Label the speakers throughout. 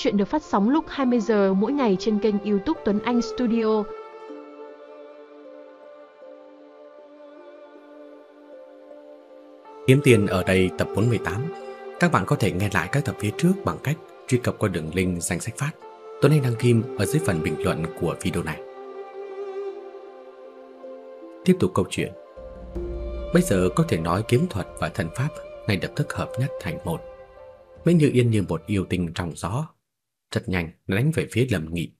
Speaker 1: Chuyện được phát sóng lúc 20 giờ mỗi ngày trên kênh YouTube Tuấn Anh Studio.
Speaker 2: Kiếm tiền ở đây tập 48. Các bạn có thể nghe lại các tập phía trước bằng cách truy cập qua đường link danh sách phát. Tuấn Anh đăng kim ở dưới phần bình luận của video này. Tiếp tục câu chuyện. Bây giờ có thể nói kiếm thuật và thần pháp ngay lập tức hợp nhất thành một. mấy Như Yên như một yêu tinh trong gió, rất nhanh đánh về phía Lâm Nghị.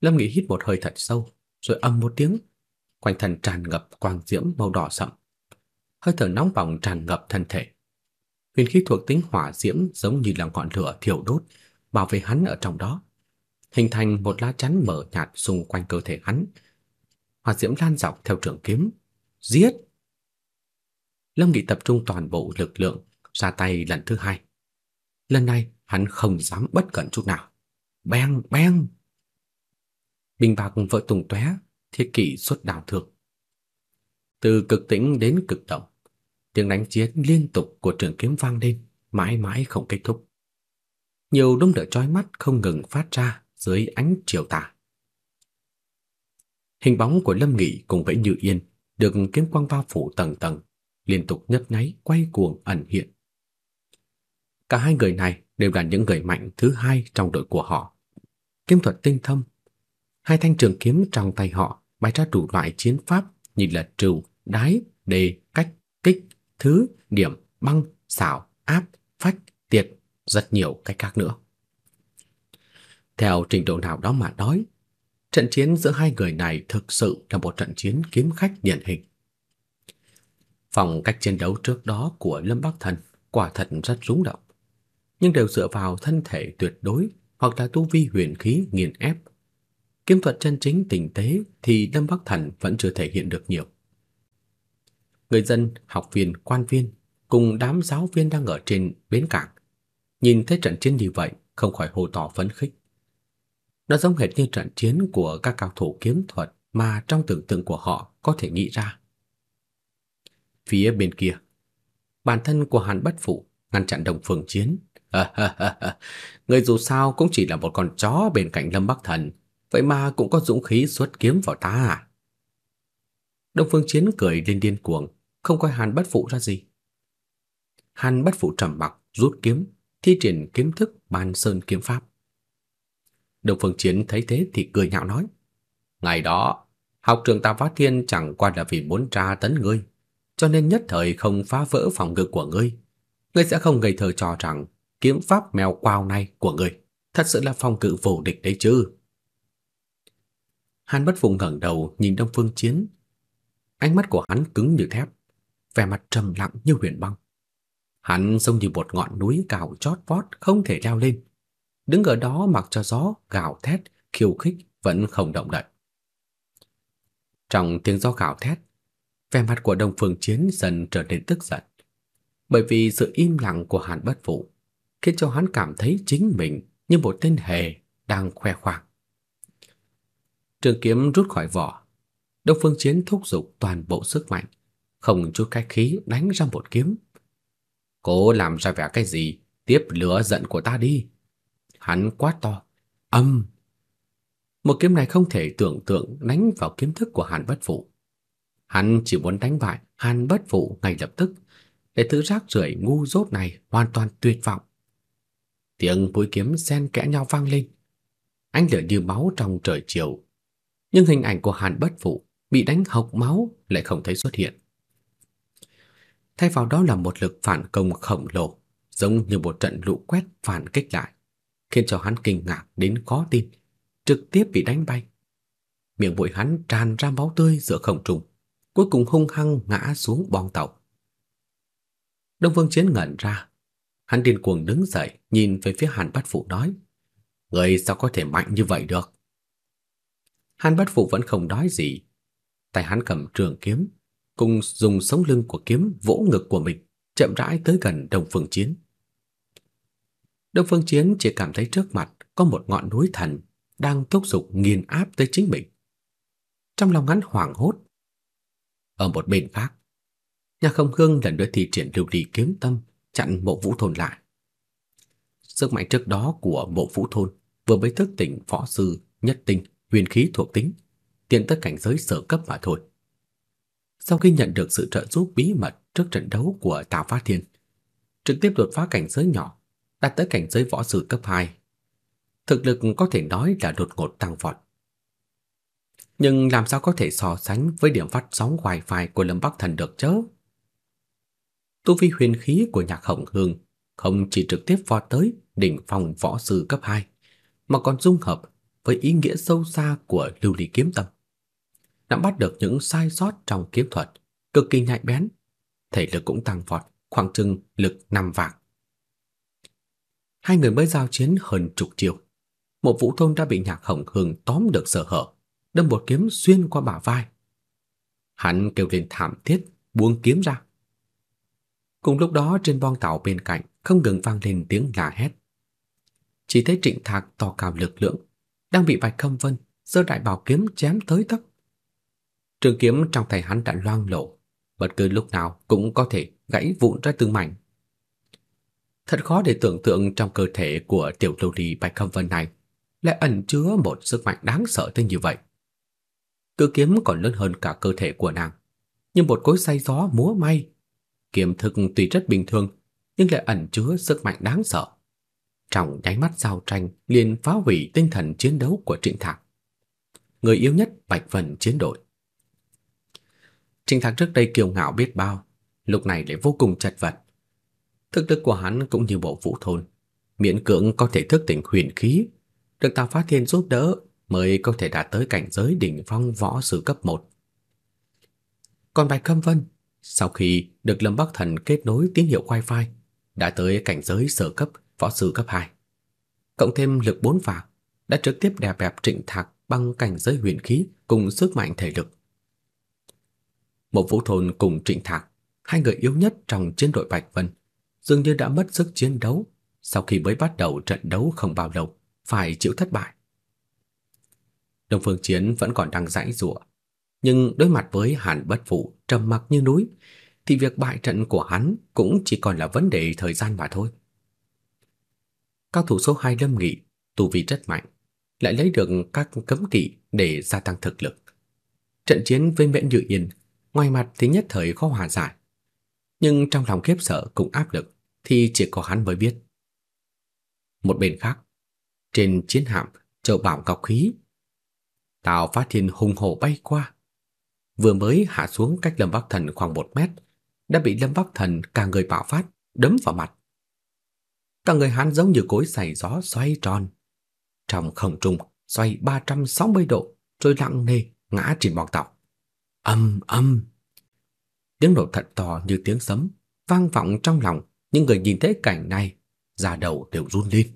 Speaker 2: Lâm Nghị hít một hơi thật sâu, rồi âm một tiếng, quanh thân tràn ngập quang diễm màu đỏ sậm. Hơi thở nóng bỏng tràn ngập thân thể. Huyền khí thuộc tính hỏa diễm giống như là ngọn lửa thiêu đốt, bảo vệ hắn ở trong đó, hình thành một lá chắn mở nhạt xung quanh cơ thể hắn. Hỏa diễm lan dọc theo trường kiếm, giết. Lâm Nghị tập trung toàn bộ lực lượng ra tay lần thứ hai. Lần này hắn không dám bất cẩn chút nào. Beng beng. Bình bạc vỡ tung tóe, thiết kỵ xuất đào thượng. Từ cực tĩnh đến cực động, tiếng đánh chiến liên tục của trường kiếm vang lên, mãi mãi không kết thúc. Nhiều đốm lửa chói mắt không ngừng phát ra dưới ánh chiều tà. Hình bóng của Lâm Nghị cùng với Như Yên được kiếm quang bao phủ tầng tầng, liên tục nhấp nháy quay cuồng ẩn hiện. Cả hai người này đều là những người mạnh thứ hai trong đội của họ. Kiếm thuật tinh thông, hai thanh trường kiếm trong tay họ bày ra đủ loại chiến pháp như là trừ, đái, đề, cách, kích, thứ, điểm, băng, xảo, áp, phách, tiệt, rất nhiều cách khác nữa. Theo trình độ nào đó mà nói, trận chiến giữa hai người này thực sự là một trận chiến kiếm khách điển hình. Phong cách chiến đấu trước đó của Lâm Bắc Thần quả thật rất rung động nhưng đều dựa vào thân thể tuyệt đối hoặc là tu vi huyền khí nghiền ép. Kiếm thuật chân chính tinh tế thì Lâm Bắc Thần vẫn chưa thể hiện được nhiều. Người dân, học viên, quan viên cùng đám giáo viên đang ở trên bến cảng, nhìn thấy trận chiến như vậy không khỏi hô to phấn khích. Nó giống hệt như trận chiến của các cao thủ kiếm thuật mà trong tưởng tượng của họ có thể nghĩ ra. Phía bên kia, bản thân của Hàn Bất Phụ ngăn chặn Đồng Phương Chiến Người dù sao cũng chỉ là một con chó bên cạnh Lâm Bắc Thần, vậy mà cũng có dũng khí xuất kiếm vào ta à? Đông Phương Chiến cười lên điên cuồng, không coi Hàn Bất Phụ ra gì. Hàn Bất Phụ trầm mặc, rút kiếm, thi triển kiếm thức Ban Sơn kiếm pháp. Đông Phương Chiến thấy thế thì cười nhạo nói: "Ngày đó, học trường ta Phát Thiên chẳng qua là vì muốn tra tấn ngươi, cho nên nhất thời không phá vỡ phòng ngự của ngươi. Ngươi sẽ không ngây thơ cho rằng kiếm pháp mèo quào này của ngươi thật sự là phong cự vô địch đấy chứ. Hàn Bất Phụng ngẩng đầu nhìn Đông Phương Chiến. Ánh mắt của hắn cứng như thép, vẻ mặt trầm lặng như huyền băng. Hắn giống như một ngọn núi cao chót vót không thể leo lên. Đứng ở đó mặc cho gió gào thét, khiêu khích vẫn không động đậy. Trong tiếng gió gào thét, vẻ mặt của Đông Phương Chiến dần trở nên tức giận. Bởi vì sự im lặng của Hàn Bất Phụ khiến cho hắn cảm thấy chính mình như một tên hề đang khoe khoang. Trường kiếm rút khỏi vỏ, Đông Phương Chiến thúc giục toàn bộ sức mạnh, không chút cách khí đánh ra một kiếm. Cố làm ra vẻ cái gì, tiếp lửa giận của ta đi. Hắn quát to, âm. Một kiếm này không thể tưởng tượng đánh vào kiếm thức của Hàn Bất Phụ. Hắn chỉ muốn đánh bại Hàn Bất Phụ ngay lập tức, để thứ rác rưởi ngu dốt này hoàn toàn tuyệt vọng. Tiếng mũi kiếm xen kẽ nhau vang lên. Ánh lửa như máu trong trời chiều. Nhưng hình ảnh của Hàn Bất Phụ bị đánh hộc máu lại không thấy xuất hiện. Thay vào đó là một lực phản công khổng lồ, giống như một trận lũ quét phản kích lại, khiến cho hắn kinh ngạc đến khó tin, trực tiếp bị đánh bay. Miệng mũi hắn tràn ra máu tươi giữa không trung, cuối cùng hung hăng ngã xuống bong tàu. Đông Vương Chiến ngẩn ra, Hắn điên cuồng đứng dậy, nhìn về phía Hàn Bát Phụ nói: "Ngươi sao có thể mạnh như vậy được?" Hàn Bát Phụ vẫn không nói gì, tay hắn cầm trường kiếm, cùng dùng sống lưng của kiếm vỗ ngực của mình, chậm rãi tới gần Đông Phương Chiến. Đông Phương Chiến chỉ cảm thấy trước mặt có một ngọn núi thần đang thúc giục nghiền áp tới chính mình. Trong lòng hắn hoảng hốt. Ở một bên khác, nhà không hương lần nữa thi triển lưu ly kiếm tâm, chặn Mộ Vũ Thôn lại. sức mạnh trước đó của bộ vũ thôn vừa mới thức tỉnh võ sư nhất tinh huyền khí thuộc tính, tiến tới cảnh giới sở cấp mà thôi. Sau khi nhận được sự trợ giúp bí mật trước trận đấu của Tào Phát Thiên, trực tiếp đột phá cảnh giới nhỏ, đạt tới cảnh giới võ sư cấp 2. Thực lực có thể nói là đột ngột tăng vọt. Nhưng làm sao có thể so sánh với điểm phát sóng wifi của Lâm Bắc Thần được chứ? Tu vi huyền khí của Nhạc Hồng Hương không chỉ trực tiếp vọt tới đỉnh phong võ sư cấp 2, mà còn dung hợp với ý nghĩa sâu xa của lưu ly kiếm tâm. Nắm bắt được những sai sót trong kiếm thuật, cực kỳ nhạy bén, thể lực cũng tăng vọt, khoảng chừng lực năm vạn. Hai người mới giao chiến hơn chục chiều. Một vũ thôn đã bị nhạc hồng hương tóm được sở hở, đâm một kiếm xuyên qua bả vai. Hắn kêu lên thảm thiết, buông kiếm ra. Cùng lúc đó trên boong tàu bên cạnh không ngừng vang lên tiếng la hét. Chỉ thấy Trịnh Thạc to cao lực lượng, đang bị Bạch Khâm Vân giơ đại bảo kiếm chém tới tấp. Trường kiếm trong tay hắn đã loang lổ, bất cứ lúc nào cũng có thể gãy vụn ra từng mảnh. Thật khó để tưởng tượng trong cơ thể của tiểu lưu ly Bạch Khâm Vân này lại ẩn chứa một sức mạnh đáng sợ tới như vậy. Cự kiếm còn lớn hơn cả cơ thể của nàng, như một cối xay gió múa may. Kiếm thực tuy rất bình thường, nhưng lại ẩn chứa sức mạnh đáng sợ. Trong nháy mắt giao tranh liền phá hủy tinh thần chiến đấu của Trịnh Thạc. Người yếu nhất Bạch Vân chiến đội. Trịnh Thạc trước đây kiêu ngạo biết bao, lúc này lại vô cùng chật vật. Thực lực của hắn cũng như bộ vũ thôn, miễn cưỡng có thể thức tỉnh huyền khí, được Tào Phát Thiên giúp đỡ mới có thể đạt tới cảnh giới đỉnh phong võ sư cấp 1. Còn Bạch Khâm Vân, sau khi được Lâm Bắc Thần kết nối tín hiệu wi-fi đã tới cảnh giới sở cấp võ sư cấp 2. Cộng thêm lực bốn phạt, đã trực tiếp đè bẹp Trịnh Thạc bằng cảnh giới huyền khí cùng sức mạnh thể lực. Một vũ thôn cùng Trịnh Thạc, hai người yếu nhất trong chiến đội Bạch Vân, dường như đã mất sức chiến đấu sau khi mới bắt đầu trận đấu không bao lâu, phải chịu thất bại. Đông Phương Chiến vẫn còn đang giãy giụa, nhưng đối mặt với Hàn Bất Phụ trầm mặc như núi, thì việc bại trận của hắn cũng chỉ còn là vấn đề thời gian mà thôi. Cao thủ số 2 Lâm Nghị, tu vi rất mạnh, lại lấy được các cấm kỵ để gia tăng thực lực. Trận chiến với Mễn Dự Yên, ngoài mặt thì nhất thời khó hòa giải, nhưng trong lòng khiếp sợ cùng áp lực thì chỉ có hắn mới biết. Một bên khác, trên chiến hạm Châu Bảo Ngọc Khí, Tào Phát Thiên hùng hổ bay qua, vừa mới hạ xuống cách Lâm Bắc Thần khoảng một mét, đã bị Lâm Bắc Thần cả người bạo phát đấm vào mặt. Cả người hắn giống như cối xay gió xoay tròn, trong không trung xoay 360 độ rồi lặng nề ngã trên bong tàu. Âm âm. Tiếng nổ thật to như tiếng sấm vang vọng trong lòng những người nhìn thấy cảnh này, da đầu đều run lên.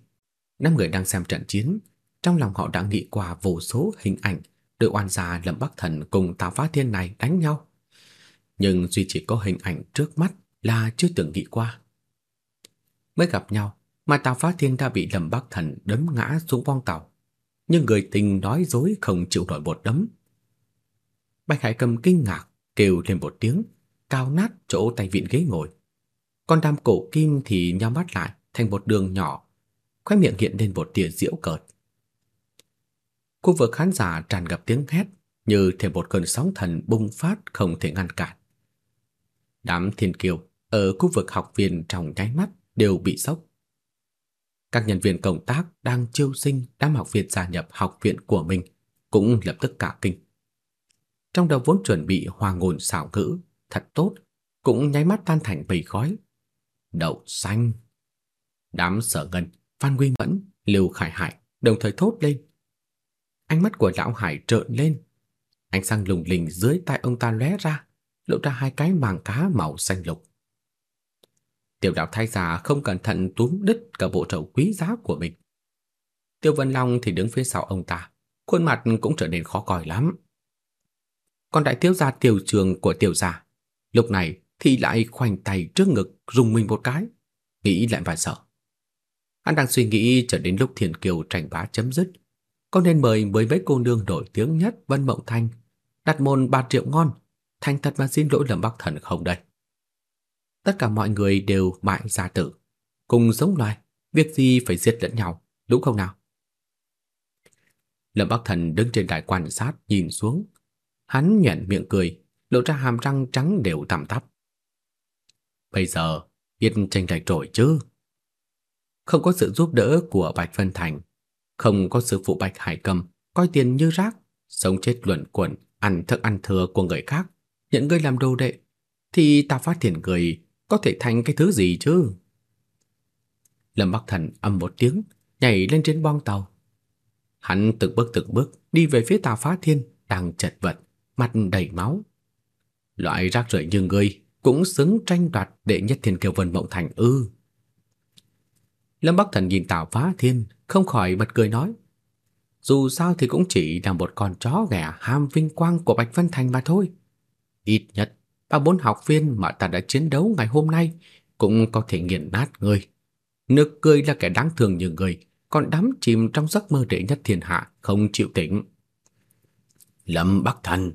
Speaker 2: Năm người đang xem trận chiến, trong lòng họ đã nghĩ qua vô số hình ảnh đội oan gia Lâm Bắc Thần cùng Tào Phá Thiên này đánh nhau. Nhưng duy chỉ có hình ảnh trước mắt là chưa từng nghĩ qua. Mới gặp nhau, mà Tào Phá Thiên đã bị Lâm Bắc Thần đấm ngã xuống bong tàu. Nhưng người tình nói dối không chịu nổi một đấm. Bạch Hải Cầm kinh ngạc, kêu lên một tiếng, cao nát chỗ tay vịn ghế ngồi. Còn đam Cổ Kim thì nhắm mắt lại thành một đường nhỏ, khóe miệng hiện lên một tia giễu cợt. Khu vực khán giả tràn ngập tiếng hét, như thể một cơn sóng thần bùng phát không thể ngăn cản. Đám thiên kiều ở khu vực học viên trong nháy mắt đều bị sốc. Các nhân viên công tác đang chiêu sinh đám học viên gia nhập học viện của mình cũng lập tức cả kinh. Trong đầu vốn chuẩn bị hòa ngôn xảo ngữ, thật tốt, cũng nháy mắt tan thành bầy khói. Đậu xanh. Đám sở ngân, Phan Nguyên Mẫn, Lưu Khải Hải đồng thời thốt lên. Ánh mắt của lão Hải trợn lên. Ánh sáng lùng lình dưới tay ông ta lóe ra, lộ ra hai cái màng cá màu xanh lục. Tiểu đạo thái già không cẩn thận túm đứt cả bộ trầu quý giá của mình. Tiêu Vân Long thì đứng phía sau ông ta, khuôn mặt cũng trở nên khó coi lắm. Còn đại thiếu gia tiểu trường của tiểu gia, lúc này thì lại khoanh tay trước ngực rùng mình một cái, nghĩ lại vài sợ. Hắn đang suy nghĩ chờ đến lúc Thiền Kiều tranh bá chấm dứt, có nên mời với mấy cô nương nổi tiếng nhất Vân Mộng Thanh, đặt môn 3 triệu ngon, thành thật mà xin lỗi Lâm Bắc Thần không đây. Tất cả mọi người đều mại gia tử, cùng giống loài, việc gì phải giết lẫn nhau, đúng không nào? Lâm Bắc Thần đứng trên đài quan sát nhìn xuống, hắn nhếch miệng cười, lộ ra hàm răng trắng đều tằm tắp. Bây giờ, biết tranh lệch rồi chứ? Không có sự giúp đỡ của Bạch Vân Thành, không có sư phụ Bạch Hải Cầm, coi tiền như rác, sống chết luẩn quẩn, ăn thức ăn thừa của người khác, nhận ngươi làm đồ đệ, thì ta phát hiện người có thể thành cái thứ gì chứ? Lâm Bắc Thần âm một tiếng, nhảy lên trên bong tàu. Hắn từng bước từng bước đi về phía tà Phá Thiên đang chật vật, mặt đầy máu. Loại rác rưởi như ngươi cũng xứng tranh đoạt đệ nhất thiên kiều vân mộng thành ư? Lâm Bắc Thần nhìn Tào Phá Thiên, không khỏi bật cười nói: dù sao thì cũng chỉ là một con chó ghẻ ham vinh quang của Bạch Vân Thành mà thôi. Ít nhất, ba bốn học viên mà ta đã chiến đấu ngày hôm nay cũng có thể nghiền nát ngươi. Nực cười là kẻ đáng thương như người, còn đắm chìm trong giấc mơ đệ nhất thiên hạ, không chịu tỉnh. Lâm Bắc Thần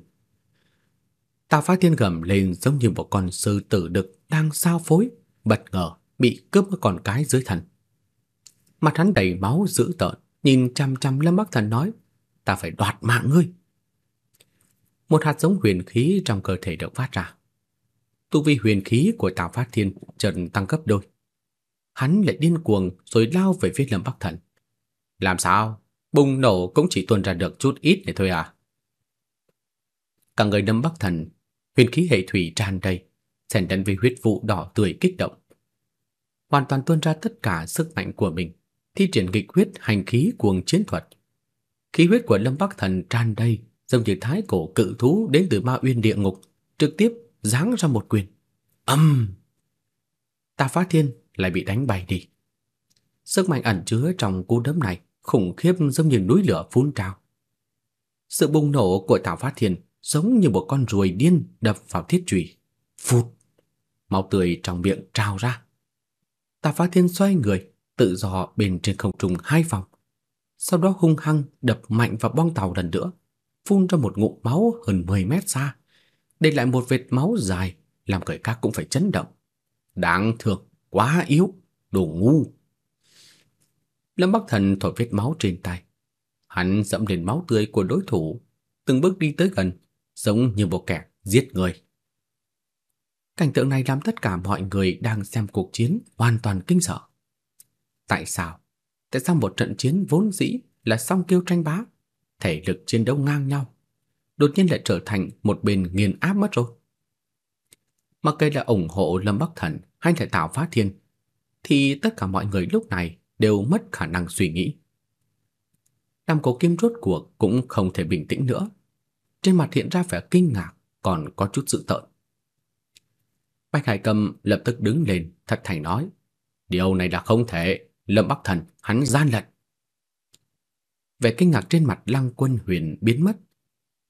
Speaker 2: Tào Phá Thiên gầm lên giống như một con sư tử đực đang sao phối, bất ngờ bị cướp một con cái dưới thần. Mặt hắn đầy máu dữ tợn, nhìn chăm chăm Lâm Bắc Thần nói, ta phải đoạt mạng ngươi. Một hạt giống huyền khí trong cơ thể được phát ra. Tu vi huyền khí của Tào Phát Thiên chợt tăng gấp đôi. Hắn lại điên cuồng rồi lao về phía Lâm Bắc Thần. Làm sao? Bùng nổ cũng chỉ tuôn ra được chút ít này thôi à? Cả người Lâm Bắc Thần, huyền khí hệ thủy tràn đầy, xen lẫn với huyết vụ đỏ tươi kích động. Hoàn toàn tuôn ra tất cả sức mạnh của mình thi triển nghịch huyết hành khí cuồng chiến thuật. Khí huyết của Lâm Bắc Thần tràn đầy, giống như thái cổ cự thú đến từ Ma Uyên địa ngục, trực tiếp giáng ra một quyền. Âm! Tà Phá Thiên lại bị đánh bay đi. Sức mạnh ẩn chứa trong cú đấm này khủng khiếp giống như núi lửa phun trào. Sự bùng nổ của Tào Phát Thiên giống như một con ruồi điên đập vào thiết chùy. Phụt! Máu tươi trong miệng trào ra. Tào Phát Thiên xoay người, tự do bên trên không trung hai vòng. Sau đó hung hăng đập mạnh vào bong tàu lần nữa, phun ra một ngụm máu hơn 10 mét xa, để lại một vệt máu dài, làm người khác cũng phải chấn động. Đáng thương, quá yếu, đồ ngu. Lâm Bắc Thần thổi vết máu trên tay. Hắn dẫm lên máu tươi của đối thủ, từng bước đi tới gần, giống như một kẻ giết người. Cảnh tượng này làm tất cả mọi người đang xem cuộc chiến hoàn toàn kinh sợ. Tại sao? Tại sao một trận chiến vốn dĩ là song kiêu tranh bá, thể lực chiến đấu ngang nhau, đột nhiên lại trở thành một bên nghiền áp mất rồi? Mặc kệ là ủng hộ Lâm Bắc Thần hay là Tào Phá Thiên, thì tất cả mọi người lúc này đều mất khả năng suy nghĩ. Nam Cổ Kim rốt cuộc cũng không thể bình tĩnh nữa. Trên mặt hiện ra vẻ kinh ngạc, còn có chút sự tợn. Bạch Hải Cầm lập tức đứng lên, thật thành nói: "Điều này là không thể, Lâm Bắc Thần, hắn gian lận. Vẻ kinh ngạc trên mặt Lăng Quân Huyền biến mất,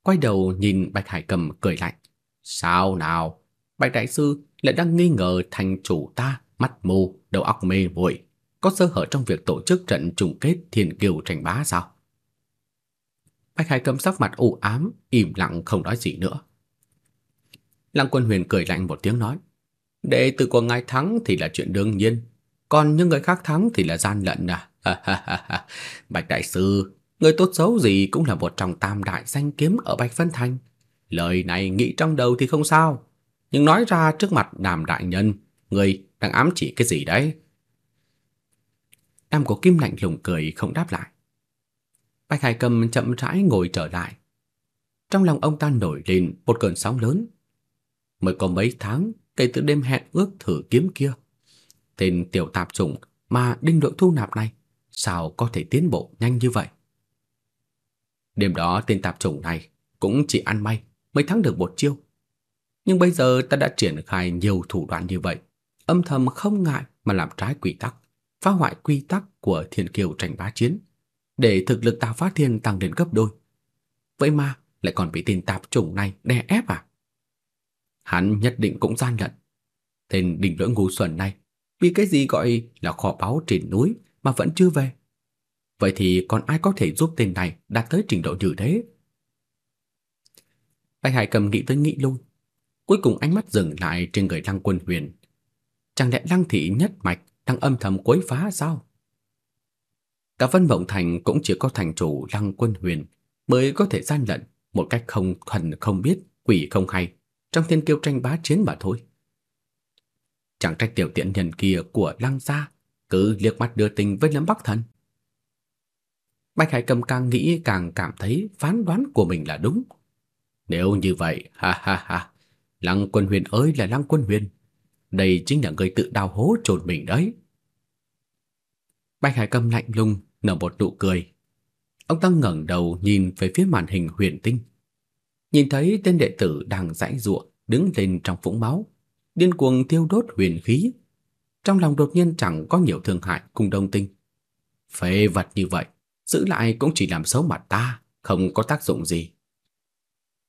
Speaker 2: quay đầu nhìn Bạch Hải Cầm cười lạnh. "Sao nào? Bạch đại sư lại đang nghi ngờ thành chủ ta mắt mù, đầu óc mê muội, có sơ hở trong việc tổ chức trận chung kết Thiên Kiều tranh bá sao?" Bạch Hải Cầm sắc mặt u ám, im lặng không nói gì nữa. Lăng Quân Huyền cười lạnh một tiếng nói: "Đệ tử của ngài thắng thì là chuyện đương nhiên, còn những người khác thắng thì là gian lận à. Bạch đại sư, người tốt xấu gì cũng là một trong tam đại danh kiếm ở Bạch Vân Thành. Lời này nghĩ trong đầu thì không sao, nhưng nói ra trước mặt Đàm đại nhân, người đang ám chỉ cái gì đấy? Nam của Kim lạnh lùng cười không đáp lại. Bạch Hải Cầm chậm rãi ngồi trở lại. Trong lòng ông ta nổi lên một cơn sóng lớn. Mới có mấy tháng kể từ đêm hẹn ước thử kiếm kia, Tên tiểu tạp chủng mà đinh đội thu nạp này sao có thể tiến bộ nhanh như vậy? Đêm đó tên tạp chủng này cũng chỉ ăn may mới thắng được một chiêu. Nhưng bây giờ ta đã triển khai nhiều thủ đoạn như vậy, âm thầm không ngại mà làm trái quy tắc, phá hoại quy tắc của thiên kiều tranh bá chiến, để thực lực ta phát thiên tăng đến gấp đôi. Vậy mà lại còn bị tên tạp chủng này đè ép à? Hắn nhất định cũng gian lận. Tên đỉnh lưỡi ngu xuẩn này vì cái gì gọi là kho báu trên núi mà vẫn chưa về. Vậy thì còn ai có thể giúp tên này đạt tới trình độ như thế? Bạch Hải cầm nghĩ tới nghĩ lui. Cuối cùng ánh mắt dừng lại trên người Lăng Quân Huyền. Chẳng lẽ Lăng thị nhất mạch đang âm thầm quấy phá sao? Cả Vân Mộng Thành cũng chỉ có thành chủ Lăng Quân Huyền mới có thể gian lận một cách không thuần không biết, quỷ không hay trong thiên kiêu tranh bá chiến mà thôi. Chẳng trách tiểu tiện nhân kia của Lăng gia cứ liếc mắt đưa tình với Lâm Bắc Thần. Bạch Hải Cầm càng nghĩ càng cảm thấy phán đoán của mình là đúng. Nếu như vậy, ha ha ha, Lăng Quân Huyền ơi là Lăng Quân Huyền, đây chính là người tự đào hố chôn mình đấy. Bạch Hải Cầm lạnh lùng nở một nụ cười. Ông ta ngẩng đầu nhìn về phía màn hình huyền tinh. Nhìn thấy tên đệ tử đang giãy giụa đứng lên trong vũng máu, điên cuồng tiêu đốt huyền khí. Trong lòng đột nhiên chẳng có nhiều thương hại cùng đồng tình. Phế vật như vậy, giữ lại cũng chỉ làm xấu mặt ta, không có tác dụng gì.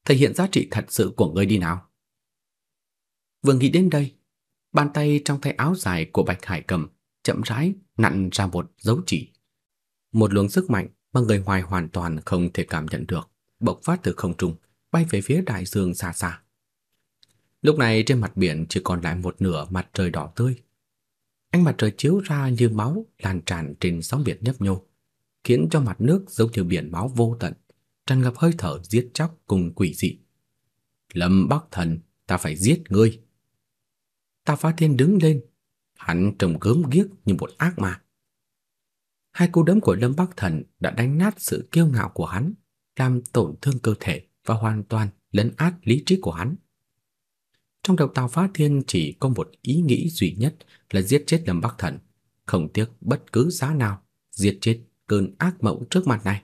Speaker 2: Thể hiện giá trị thật sự của ngươi đi nào. Vừa nghĩ đến đây, bàn tay trong tay áo dài của Bạch Hải Cầm chậm rãi nặn ra một dấu chỉ. Một luồng sức mạnh mà người ngoài hoàn toàn không thể cảm nhận được, bộc phát từ không trung, bay về phía đại dương xa xa. Lúc này trên mặt biển chỉ còn lại một nửa mặt trời đỏ tươi. Ánh mặt trời chiếu ra như máu lan tràn trên sóng biển nhấp nhô, khiến cho mặt nước giống như biển máu vô tận, tràn ngập hơi thở giết chóc cùng quỷ dị. Lâm Bắc Thần, ta phải giết ngươi. Ta Phá Thiên đứng lên, hắn trông gớm ghiếc như một ác ma. Hai cú đấm của Lâm Bắc Thần đã đánh nát sự kiêu ngạo của hắn, làm tổn thương cơ thể và hoàn toàn lấn át lý trí của hắn. Trong đầu Tào Phá Thiên chỉ có một ý nghĩ duy nhất là giết chết Lâm Bắc Thần, không tiếc bất cứ giá nào giết chết cơn ác mộng trước mặt này.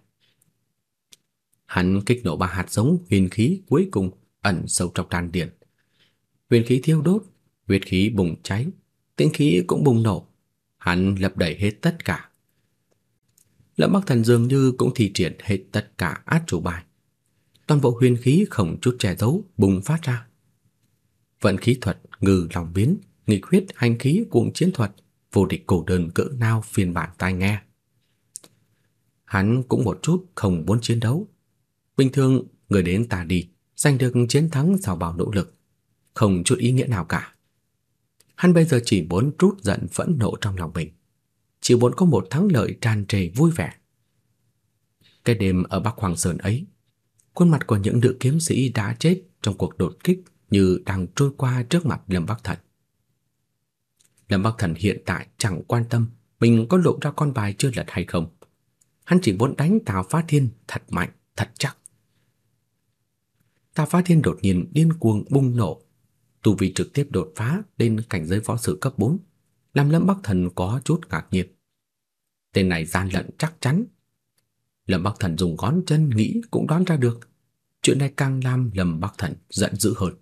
Speaker 2: Hắn kích nổ ba hạt giống huyền khí cuối cùng ẩn sâu trong đan điền. Huyền khí thiêu đốt, huyết khí bùng cháy, tinh khí cũng bùng nổ. Hắn lập đẩy hết tất cả. Lâm Bắc Thần dường như cũng thi triển hết tất cả át chủ bài. Toàn bộ huyền khí không chút che giấu bùng phát ra. Vận khí thuật ngư lòng biến, nghị quyết hành khí cuồng chiến thuật, vô địch cổ đơn cỡ nào phiên bản tai nghe. Hắn cũng một chút không muốn chiến đấu. Bình thường người đến ta đi, giành được chiến thắng sau bao nỗ lực, không chút ý nghĩa nào cả. Hắn bây giờ chỉ muốn trút giận phẫn nộ trong lòng mình, chỉ muốn có một thắng lợi tràn trề vui vẻ. Cái đêm ở Bắc Hoàng Sơn ấy, khuôn mặt của những nữ kiếm sĩ đã chết trong cuộc đột kích như đang trôi qua trước mặt Lâm Bắc Thần. Lâm Bắc Thần hiện tại chẳng quan tâm mình có lộ ra con bài chưa lật hay không. Hắn chỉ muốn đánh Tào Phá Thiên thật mạnh, thật chắc. Tào Phá Thiên đột nhiên điên cuồng bùng nổ, tu vi trực tiếp đột phá lên cảnh giới võ sư cấp 4, làm Lâm Bắc Thần có chút ngạc nhiên. Tên này gian lận chắc chắn. Lâm Bắc Thần dùng ngón chân nghĩ cũng đoán ra được. Chuyện này càng làm Lâm Bắc Thần giận dữ hơn.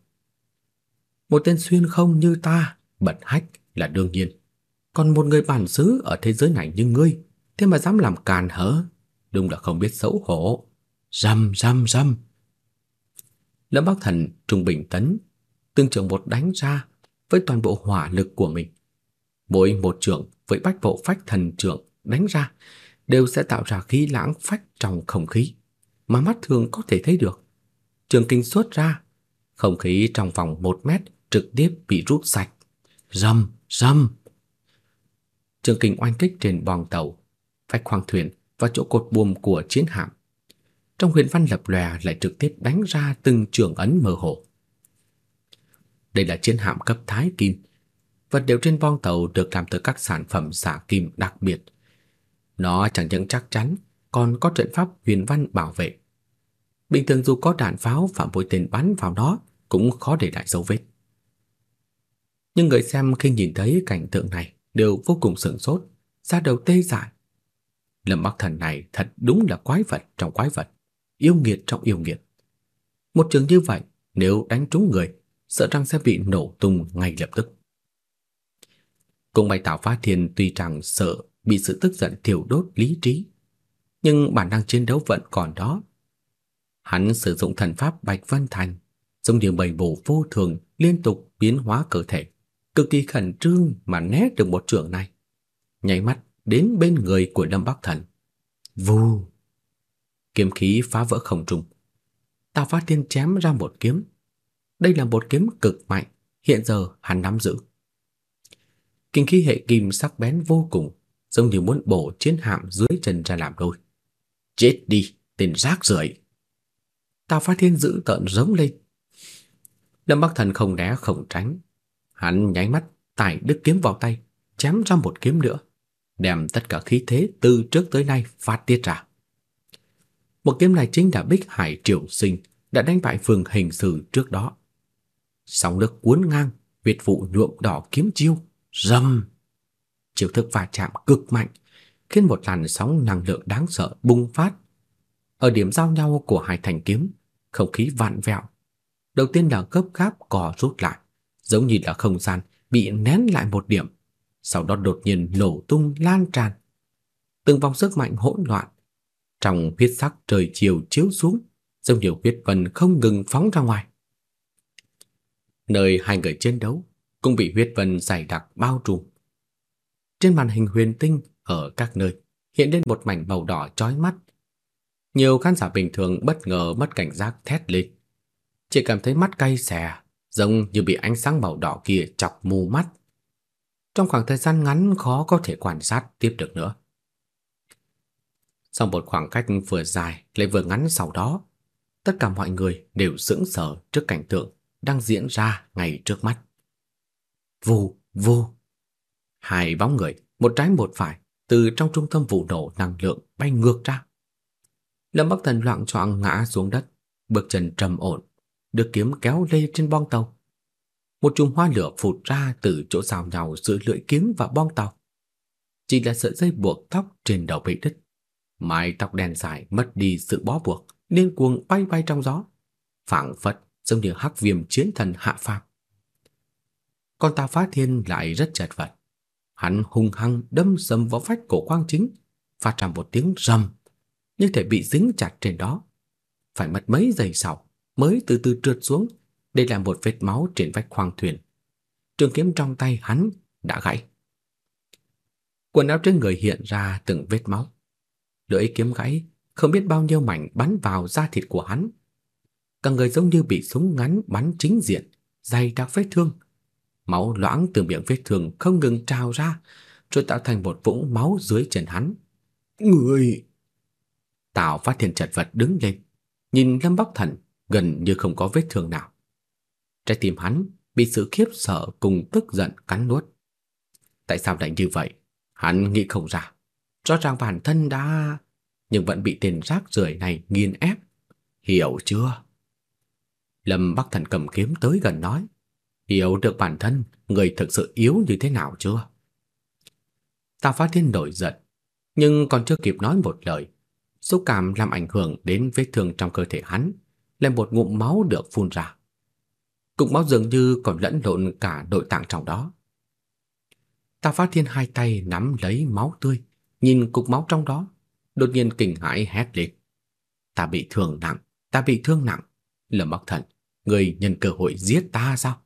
Speaker 2: Một tên xuyên không như ta, bật hách là đương nhiên. Còn một người bản xứ ở thế giới này như ngươi, thế mà dám làm càn hở, đúng là không biết xấu hổ. Rầm rầm rầm. Lâm Bắc Thần trung bình tấn, từng trường một đánh ra với toàn bộ hỏa lực của mình. Mỗi một trường với bách bộ phách thần trường đánh ra đều sẽ tạo ra khí lãng phách trong không khí mà mắt thường có thể thấy được. Trường kinh xuất ra, không khí trong vòng một mét trực tiếp bị rút sạch. Rầm, rầm. Trường kình oanh kích trên bong tàu, vách khoang thuyền và chỗ cột buồm của chiến hạm. Trong huyền văn lập lòe lại trực tiếp đánh ra từng trường ấn mơ hồ. Đây là chiến hạm cấp thái kim. Vật liệu trên bong tàu được làm từ các sản phẩm xạ kim đặc biệt. Nó chẳng những chắc chắn, còn có trận pháp huyền văn bảo vệ. Bình thường dù có đạn pháo và mũi tên bắn vào nó cũng khó để lại dấu vết. Nhưng người xem khi nhìn thấy cảnh tượng này đều vô cùng sửng sốt, da đầu tê dại. Lâm Bắc Thần này thật đúng là quái vật trong quái vật, yêu nghiệt trong yêu nghiệt. Một trường như vậy, nếu đánh trúng người, sợ rằng sẽ bị nổ tung ngay lập tức. Cùng bày tạo phá thiên tuy rằng sợ bị sự tức giận thiêu đốt lý trí, nhưng bản năng chiến đấu vẫn còn đó. Hắn sử dụng thần pháp Bạch Vân Thành, giống như bầy bổ vô thường liên tục biến hóa cơ thể, cực kỳ khẩn trương mà né được một chưởng này. Nháy mắt đến bên người của Lâm Bắc Thần. Vù! Kiếm khí phá vỡ không trung. Tào Phát Thiên chém ra một kiếm. Đây là một kiếm cực mạnh, hiện giờ hắn nắm giữ. Kinh khí hệ kim sắc bén vô cùng, giống như muốn bổ chiến hạm dưới chân ra làm đôi. Chết đi, tên rác rưởi. Tào Phát Thiên giữ tợn giống lên. Lâm Bắc Thần không né không tránh, hắn nháy mắt tải đứt kiếm vào tay, chém ra một kiếm nữa, đem tất cả khí thế từ trước tới nay phát tiết ra. Một kiếm này chính là Bích Hải Triệu Sinh đã đánh bại phường hình sự trước đó. Sóng nước cuốn ngang, huyết vụ nhuộm đỏ kiếm chiêu, rầm. Chiêu thức va chạm cực mạnh, khiến một làn sóng năng lượng đáng sợ bùng phát. Ở điểm giao nhau của hai thanh kiếm, không khí vạn vẹo. Đầu tiên là gấp gáp cò rút lại, giống như là không gian bị nén lại một điểm, sau đó đột nhiên nổ tung lan tràn. Từng vòng sức mạnh hỗn loạn, trong huyết sắc trời chiều chiếu xuống, giống nhiều huyết vân không ngừng phóng ra ngoài. Nơi hai người chiến đấu cũng bị huyết vân dày đặc bao trùm. Trên màn hình huyền tinh ở các nơi hiện lên một mảnh màu đỏ chói mắt. Nhiều khán giả bình thường bất ngờ mất cảnh giác thét lên. Chỉ cảm thấy mắt cay xè, giống như bị ánh sáng màu đỏ kia chọc mù mắt. Trong khoảng thời gian ngắn khó có thể quan sát tiếp được nữa. Sau một khoảng cách vừa dài lại vừa ngắn sau đó, tất cả mọi người đều sững sờ trước cảnh tượng đang diễn ra ngay trước mắt. Vù, vù. Hai bóng người, một trái một phải, từ trong trung tâm vụ nổ năng lượng bay ngược ra. Lâm Bắc Thần loạn choạng ngã xuống đất, bước chân trầm ổn, được kiếm kéo lê trên bong tàu. Một chùm hoa lửa phụt ra từ chỗ rào nhau giữa lưỡi kiếm và bong tàu. Chỉ là sợi dây buộc tóc trên đầu bị đứt. Mái tóc đen dài mất đi sự bó buộc, liên cuồng bay bay trong gió, phảng phất giống như hắc viêm chiến thần hạ phàm. Con ta Phá Thiên lại rất chật vật. Hắn hung hăng đâm sầm vào vách cổ quang chính, phát ra một tiếng rầm, như thể bị dính chặt trên đó. Phải mất mấy giây sau mới từ từ trượt xuống, để lại một vết máu trên vách khoang thuyền. Trường kiếm trong tay hắn đã gãy. Quần áo trên người hiện ra từng vết máu. Lưỡi kiếm gãy, không biết bao nhiêu mảnh bắn vào da thịt của hắn. Cả người giống như bị súng ngắn bắn chính diện, dày đặc vết thương. Máu loãng từ miệng vết thương không ngừng trào ra, rồi tạo thành một vũng máu dưới chân hắn. Người! Tào phát hiện chật vật đứng lên, nhìn Lâm Bắc Thần gần như không có vết thương nào. Trái tim hắn bị sự khiếp sợ cùng tức giận cắn nuốt. Tại sao lại như vậy? Hắn nghĩ không ra. Rõ ràng bản thân đã... Nhưng vẫn bị tên rác rưởi này nghiền ép. Hiểu chưa? Lâm Bắc Thần cầm kiếm tới gần nói. Hiểu được bản thân người thực sự yếu như thế nào chưa? Ta Phát Thiên nổi giận, nhưng còn chưa kịp nói một lời, xúc cảm làm ảnh hưởng đến vết thương trong cơ thể hắn, lên một ngụm máu được phun ra. Cục máu dường như còn lẫn lộn cả nội tạng trong đó. Ta Phát Thiên hai tay nắm lấy máu tươi, nhìn cục máu trong đó, đột nhiên kinh hãi hét lên. Ta bị thương nặng, ta bị thương nặng. Lâm Bắc Thần, người nhân cơ hội giết ta sao?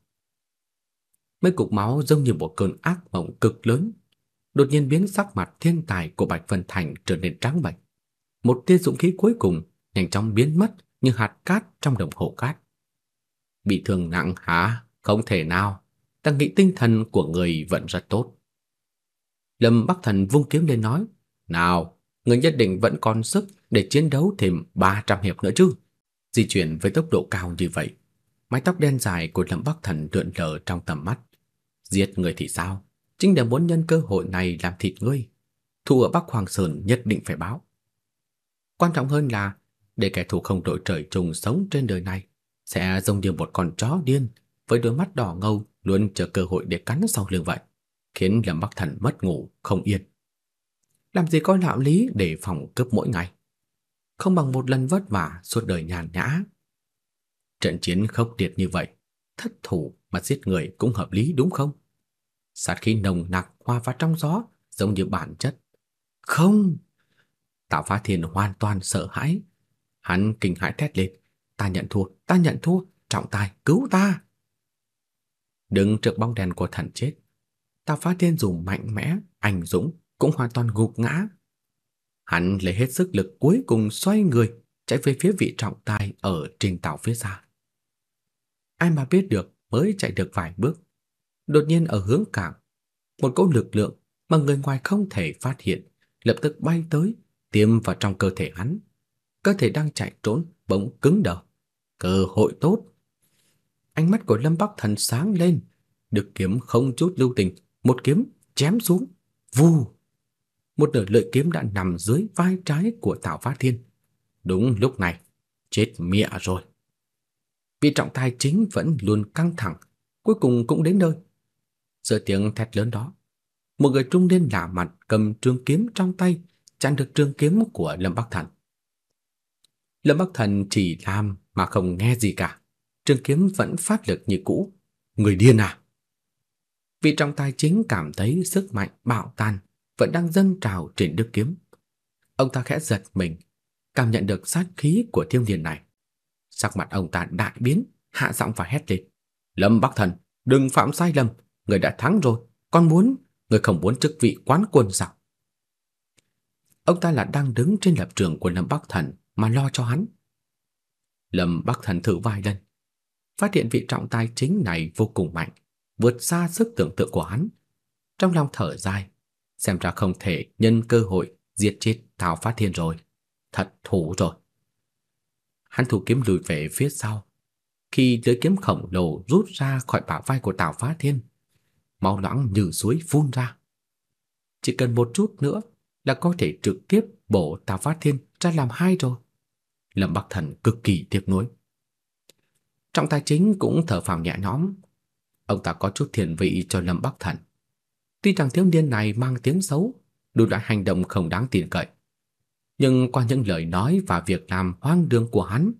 Speaker 2: Mấy cục máu giống như một cơn ác mộng cực lớn, đột nhiên biến sắc mặt thiên tài của Bạch Vân Thành trở nên trắng bệch. Một tia dũng khí cuối cùng nhanh chóng biến mất như hạt cát trong đồng hồ cát. Bị thương nặng hả? Không thể nào. Ta nghĩ tinh thần của người vẫn rất tốt. Lâm Bắc Thần vung kiếm lên nói, nào, người nhất định vẫn còn sức để chiến đấu thêm 300 hiệp nữa chứ. Di chuyển với tốc độ cao như vậy, mái tóc đen dài của Lâm Bắc Thần lượn lờ trong tầm mắt. Giết người thì sao? Chính là muốn nhân cơ hội này làm thịt ngươi. Thu ở Bắc Hoàng Sơn nhất định phải báo. Quan trọng hơn là để kẻ thù không đội trời chung sống trên đời này sẽ giống như một con chó điên với đôi mắt đỏ ngầu luôn chờ cơ hội để cắn sau lưng vậy, khiến Lâm Bắc Thần mất ngủ không yên. Làm gì có đạo lý để phòng cướp mỗi ngày, không bằng một lần vất vả suốt đời nhàn nhã. Trận chiến khốc liệt như vậy, thất thủ mà giết người cũng hợp lý đúng không? Sát khí nồng nặc hòa vào trong gió giống như bản chất. Không! Tạo Phá Thiên hoàn toàn sợ hãi. Hắn kinh hãi thét lên. Ta nhận thua, ta nhận thua, trọng tài, cứu ta. Đứng trước bóng đèn của thần chết, Tạo Phá Thiên dùng mạnh mẽ, anh dũng, cũng hoàn toàn gục ngã. Hắn lấy hết sức lực cuối cùng xoay người, chạy về phía vị trọng tài ở trên tàu phía xa. Ai mà biết được mới chạy được vài bước. Đột nhiên ở hướng cảng, một cỗ lực lượng mà người ngoài không thể phát hiện, lập tức bay tới, tiêm vào trong cơ thể hắn. Cơ thể đang chạy trốn bỗng cứng đờ. Cơ hội tốt. Ánh mắt của Lâm Bắc Thần sáng lên, được kiếm không chút lưu tình, một kiếm chém xuống, vù. Một nửa lợi kiếm đã nằm dưới vai trái của Tào Phá Thiên. Đúng lúc này, chết mẹ rồi. Vị trọng tài chính vẫn luôn căng thẳng, cuối cùng cũng đến nơi. Giữa tiếng thét lớn đó, một người trung niên lạ mặt cầm trường kiếm trong tay, chặn được trường kiếm của Lâm Bắc Thần. Lâm Bắc Thần chỉ làm mà không nghe gì cả. Trường kiếm vẫn phát lực như cũ. Người điên à? Vị trọng tài chính cảm thấy sức mạnh bạo tan vẫn đang dâng trào trên đứt kiếm. Ông ta khẽ giật mình, cảm nhận được sát khí của thiên niên này. Sắc mặt ông ta đại biến, hạ giọng và hét lên. Lâm Bắc Thần, đừng phạm sai lầm, người đã thắng rồi, con muốn, người không muốn chức vị quán quân sao? Ông ta là đang đứng trên lập trường của Lâm Bắc Thần mà lo cho hắn. Lâm Bắc Thần thử vài lần, phát hiện vị trọng tài chính này vô cùng mạnh, vượt xa sức tưởng tượng của hắn. Trong lòng thở dài, xem ra không thể nhân cơ hội diệt chết Tào Phát Thiên rồi. Thật thủ rồi. Hắn thủ kiếm lùi về phía sau. Khi lưỡi kiếm khổng lồ rút ra khỏi bả vai của Tào Phát Thiên, máu loãng như suối phun ra. Chỉ cần một chút nữa là có thể trực tiếp bổ Tào Phát Thiên ra làm hai rồi. Lâm Bắc Thần cực kỳ tiếc nuối. Trọng tài chính cũng thở phào nhẹ nhõm. Ông ta có chút thiện vị cho Lâm Bắc Thần. Tuy rằng thiếu niên này mang tiếng xấu, đủ loại hành động không đáng tin cậy, nhưng qua những lời nói và việc làm hoang đường của hắn,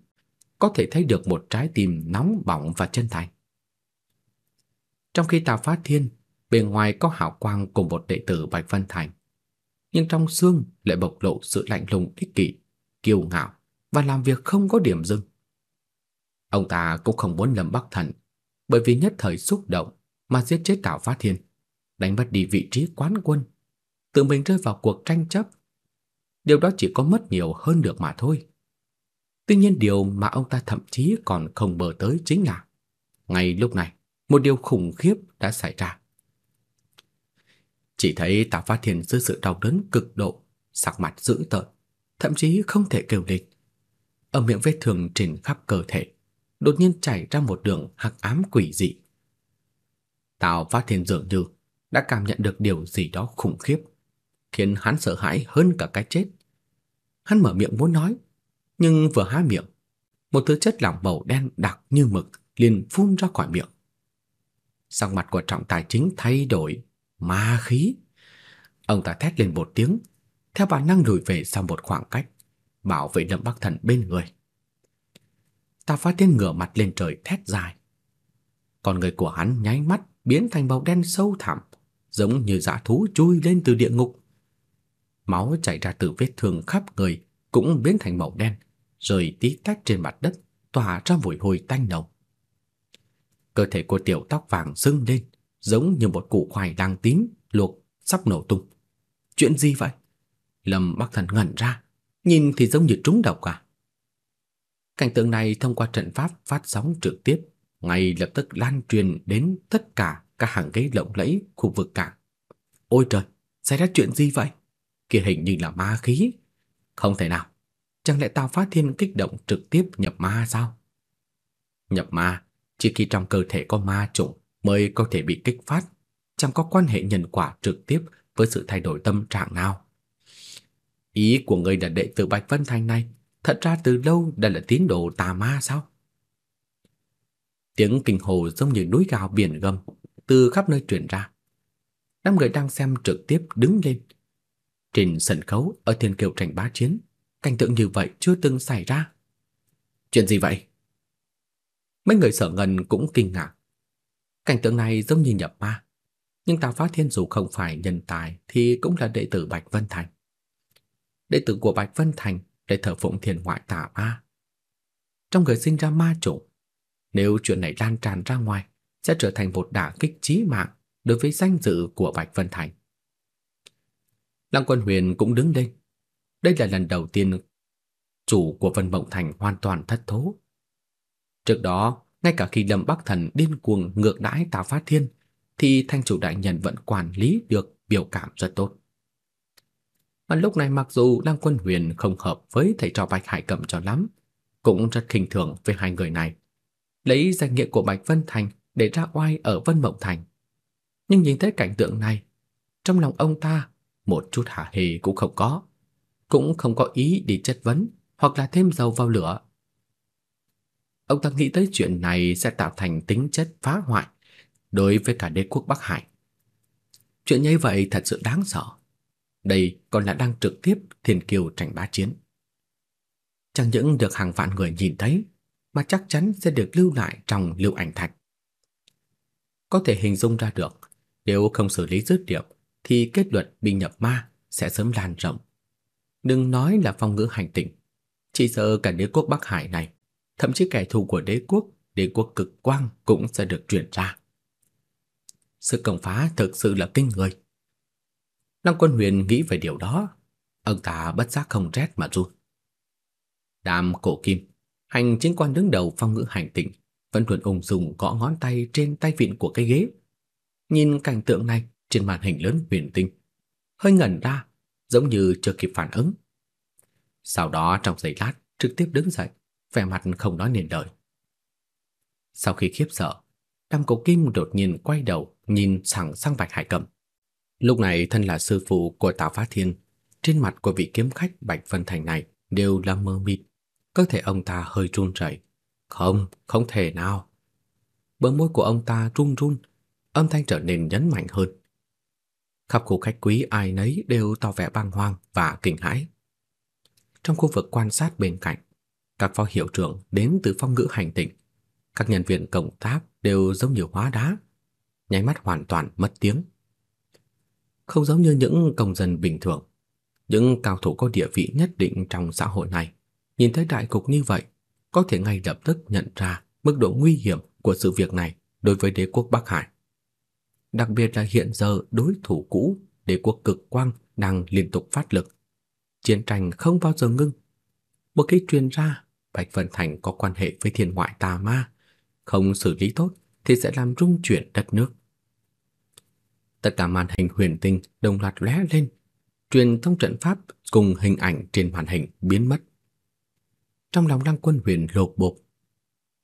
Speaker 2: có thể thấy được một trái tim nóng bỏng và chân thành. Trong khi Tào Phát Thiên bên ngoài có hào quang cùng một đệ tử Bạch Vân Thành, nhưng trong xương lại bộc lộ sự lạnh lùng ích kỷ, kiêu ngạo và làm việc không có điểm dừng. Ông ta cũng không muốn Lâm Bắc Thần, bởi vì nhất thời xúc động mà giết chết Tào Phát Thiên, đánh mất đi vị trí quán quân, tự mình rơi vào cuộc tranh chấp. Điều đó chỉ có mất nhiều hơn được mà thôi. Tuy nhiên điều mà ông ta thậm chí còn không bờ tới chính là ngay lúc này, một điều khủng khiếp đã xảy ra. Chỉ thấy Tào Phát Thiên dưới sự đau đớn cực độ, sắc mặt dữ tợn, thậm chí không thể kêu lên. Ở miệng vết thương trên khắp cơ thể, đột nhiên chảy ra một đường hắc ám quỷ dị. Tào Phát Thiên dường như đã cảm nhận được điều gì đó khủng khiếp, khiến hắn sợ hãi hơn cả cái chết. Hắn mở miệng muốn nói, nhưng vừa há miệng, một thứ chất lỏng màu đen đặc như mực liền phun ra khỏi miệng. Sắc mặt của trọng tài chính thay đổi, ma khí. Ông ta thét lên một tiếng, theo bản năng lùi về sau một khoảng cách, bảo vệ Lâm Bắc Thần bên người. Ta phát thiên ngửa mặt lên trời thét dài. Con người của hắn nháy mắt biến thành màu đen sâu thẳm, giống như dã thú chui lên từ địa ngục. Máu chảy ra từ vết thương khắp người cũng biến thành màu đen, rồi tí tách trên mặt đất, tỏa ra mùi hôi tanh nồng. Cơ thể của tiểu tóc vàng sưng lên, giống như một củ khoai lang tím luộc sắp nổ tung. Chuyện gì vậy? Lâm Bắc Thần ngẩn ra, nhìn thì giống như trúng độc à. Cảnh tượng này thông qua trận pháp phát sóng trực tiếp, ngay lập tức lan truyền đến tất cả các hàng ghế lộng lẫy khu vực cảng. Ôi trời, xảy ra chuyện gì vậy? Kia hình như là ma khí. Không thể nào. Chẳng lẽ tao Phát Thiên kích động trực tiếp nhập ma sao? Nhập ma, chỉ khi trong cơ thể có ma trùng mới có thể bị kích phát, chẳng có quan hệ nhân quả trực tiếp với sự thay đổi tâm trạng nào. Ý của người là đệ tử Bạch Vân Thành này, thật ra từ lâu đã là tín đồ tà ma sao? Tiếng kinh hồ giống như núi gào biển gầm từ khắp nơi truyền ra. Năm người đang xem trực tiếp đứng lên. Trên sân khấu ở thiên kiều tranh bá chiến, cảnh tượng như vậy chưa từng xảy ra. Chuyện gì vậy? Mấy người sở ngần cũng kinh ngạc. Cảnh tượng này giống như nhập ma. Nhưng Tào Phá Thiên dù không phải nhân tài thì cũng là đệ tử Bạch Vân Thành. Đệ tử của Bạch Vân Thành để thờ phụng thiền ngoại tà ma. Trong người sinh ra ma chủ nếu chuyện này lan tràn ra ngoài, sẽ trở thành một đả kích chí mạng đối với danh dự của Bạch Vân Thành. Lăng Quân Huyền cũng đứng lên. Đây là lần đầu tiên chủ của Vân Mộng Thành hoàn toàn thất thố. Trước đó, ngay cả khi Lâm Bắc Thần điên cuồng ngược đãi Tào Phát Thiên, thì thanh chủ đại nhân vẫn quản lý được biểu cảm rất tốt. Mà lúc này mặc dù Lăng Quân Huyền không hợp với thầy trò Bạch Hải Cẩm cho lắm, cũng rất khinh thường với hai người này, lấy danh nghĩa của Bạch Vân Thành để ra oai ở Vân Mộng Thành. Nhưng nhìn thấy cảnh tượng này, trong lòng ông ta một chút hạ hề cũng không có, cũng không có ý đi chất vấn hoặc là thêm dầu vào lửa. Ông ta nghĩ tới chuyện này sẽ tạo thành tính chất phá hoại đối với cả đế quốc Bắc Hải. Chuyện như vậy thật sự đáng sợ. Đây còn là đang trực tiếp thiên kiều tranh bá chiến. Chẳng những được hàng vạn người nhìn thấy, mà chắc chắn sẽ được lưu lại trong lưu ảnh thạch. Có thể hình dung ra được, nếu không xử lý dứt điểm thì kết luận bị nhập ma sẽ sớm lan rộng. Đừng nói là phong ngữ hành tinh, chỉ sợ cả đế quốc Bắc Hải này, thậm chí kẻ thù của đế quốc, đế quốc cực quang cũng sẽ được truyền ra. Sự công phá thực sự là kinh người. Lăng Quân Huyền nghĩ về điều đó, ông ta bất giác không rét mà run. Đàm cổ kim, hành chính quan đứng đầu phong ngữ hành tinh, vẫn luôn ung dung gõ ngón tay trên tay vịn của cái ghế. Nhìn cảnh tượng này trên màn hình lớn huyền tinh, hơi ngẩn ra, giống như chưa kịp phản ứng. Sau đó trong giây lát trực tiếp đứng dậy, vẻ mặt không nói nên lời. Sau khi khiếp sợ, Đàm Cổ Kim đột nhiên quay đầu nhìn thẳng sang Bạch Hải Cầm. Lúc này thân là sư phụ của Tào Phá Thiên, trên mặt của vị kiếm khách Bạch Vân Thành này đều là mơ mịt, cơ thể ông ta hơi run rẩy. Không, không thể nào. Bờ môi của ông ta run run, âm thanh trở nên nhấn mạnh hơn. Khắp khu khách quý ai nấy đều tỏ vẻ bàng hoàng và kinh hãi. Trong khu vực quan sát bên cạnh, các phó hiệu trưởng đến từ phong ngữ hành tinh, các nhân viên cộng tác đều giống như hóa đá, nháy mắt hoàn toàn mất tiếng. Không giống như những công dân bình thường, những cao thủ có địa vị nhất định trong xã hội này, nhìn thấy đại cục như vậy, có thể ngay lập tức nhận ra mức độ nguy hiểm của sự việc này đối với đế quốc Bắc Hải. Đặc biệt là hiện giờ đối thủ cũ, đế quốc cực quang đang liên tục phát lực. Chiến tranh không bao giờ ngưng. Một khi truyền ra Bạch Vân Thành có quan hệ với thiên ngoại tà ma, không xử lý tốt thì sẽ làm rung chuyển đất nước. Tất cả màn hình huyền tinh đồng loạt lóe lên, truyền thông trận pháp cùng hình ảnh trên màn hình biến mất. Trong lòng Lăng Quân Huyền lột bột.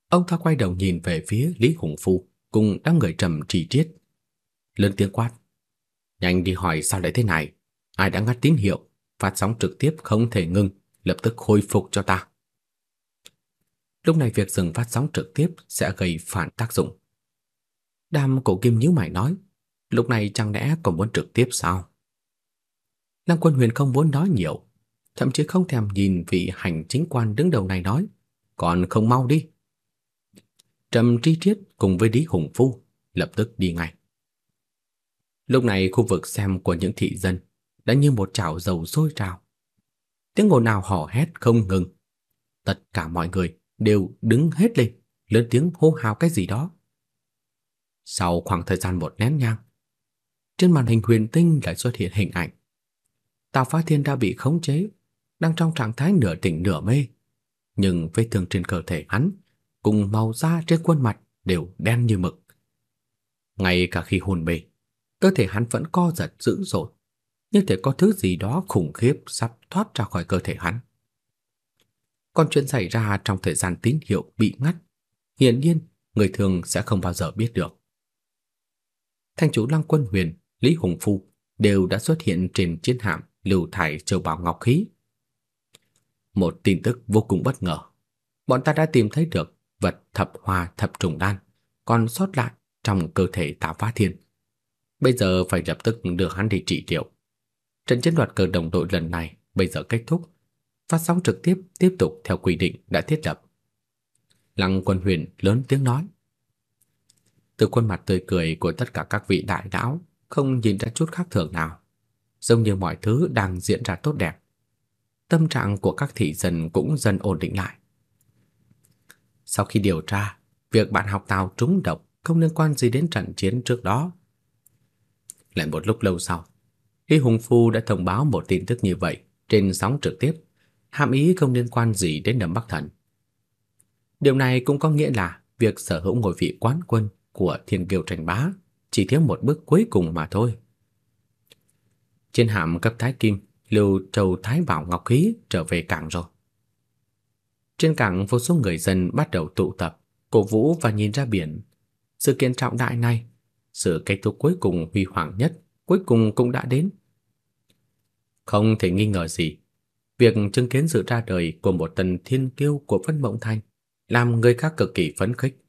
Speaker 2: Ông ta quay đầu nhìn về phía Lý Hùng Phu cùng đám người trầm trì triết. Lớn tiếng quát. Nhanh đi hỏi sao lại thế này? Ai đã ngắt tín hiệu? Phát sóng trực tiếp không thể ngừng, lập tức khôi phục cho ta. Lúc này việc dừng phát sóng trực tiếp sẽ gây phản tác dụng. Đàm cổ kim nhíu mày nói, lúc này chẳng lẽ còn muốn trực tiếp sao? Lăng Quân Huyền không muốn nói nhiều, thậm chí không thèm nhìn vị hành chính quan đứng đầu này nói, còn không mau đi. Trầm Tri Triết cùng với Lý Hùng Phu lập tức đi ngay. Lúc này khu vực xem của những thị dân đã như một chảo dầu sôi trào. Tiếng ồn nào hò hét không ngừng. Tất cả mọi người đều đứng hết lên, lớn tiếng hô hào cái gì đó. Sau khoảng thời gian một nén nhang, trên màn hình huyền tinh lại xuất hiện hình ảnh. Tào Phá Thiên đã bị khống chế, đang trong trạng thái nửa tỉnh nửa mê, nhưng vết thương trên cơ thể hắn cùng màu da trên khuôn mặt đều đen như mực. Ngay cả khi hôn mê, cơ thể hắn vẫn co giật dữ dội, như thể có thứ gì đó khủng khiếp sắp thoát ra khỏi cơ thể hắn. Còn chuyện xảy ra trong thời gian tín hiệu bị ngắt, hiển nhiên người thường sẽ không bao giờ biết được. Thanh chủ Lăng Quân Huyền, Lý Hùng Phu đều đã xuất hiện trên chiến hạm lưu thải châu bảo ngọc khí. Một tin tức vô cùng bất ngờ. Bọn ta đã tìm thấy được vật thập hoa thập trùng đan còn sót lại trong cơ thể Tạ Phá Thiên. Bây giờ phải lập tức đưa hắn đi trị liệu. Trận chiến đoạt cờ đồng đội lần này bây giờ kết thúc. Phát sóng trực tiếp tiếp tục theo quy định đã thiết lập. Lăng Quân Huyền lớn tiếng nói. Từ khuôn mặt tươi cười của tất cả các vị đại lão không nhìn ra chút khác thường nào, giống như mọi thứ đang diễn ra tốt đẹp. Tâm trạng của các thị dân cũng dần ổn định lại. Sau khi điều tra, việc bạn học Tào trúng độc không liên quan gì đến trận chiến trước đó lại một lúc lâu sau, Lý Hùng Phu đã thông báo một tin tức như vậy trên sóng trực tiếp, hàm ý không liên quan gì đến Đầm Bắc Thần. Điều này cũng có nghĩa là việc sở hữu ngôi vị quán quân của Thiên Kiều Tranh Bá chỉ thiếu một bước cuối cùng mà thôi. Trên hạm cấp Thái Kim, Lưu Châu Thái Bảo Ngọc Khí trở về cảng rồi. Trên cảng vô số người dân bắt đầu tụ tập, cổ vũ và nhìn ra biển. Sự kiện trọng đại này, sự kết thúc cuối cùng huy hoàng nhất, cuối cùng cũng đã đến. Không thể nghi ngờ gì, việc chứng kiến sự ra đời của một tần thiên kiêu của Vân Mộng Thành làm người khác cực kỳ phấn khích.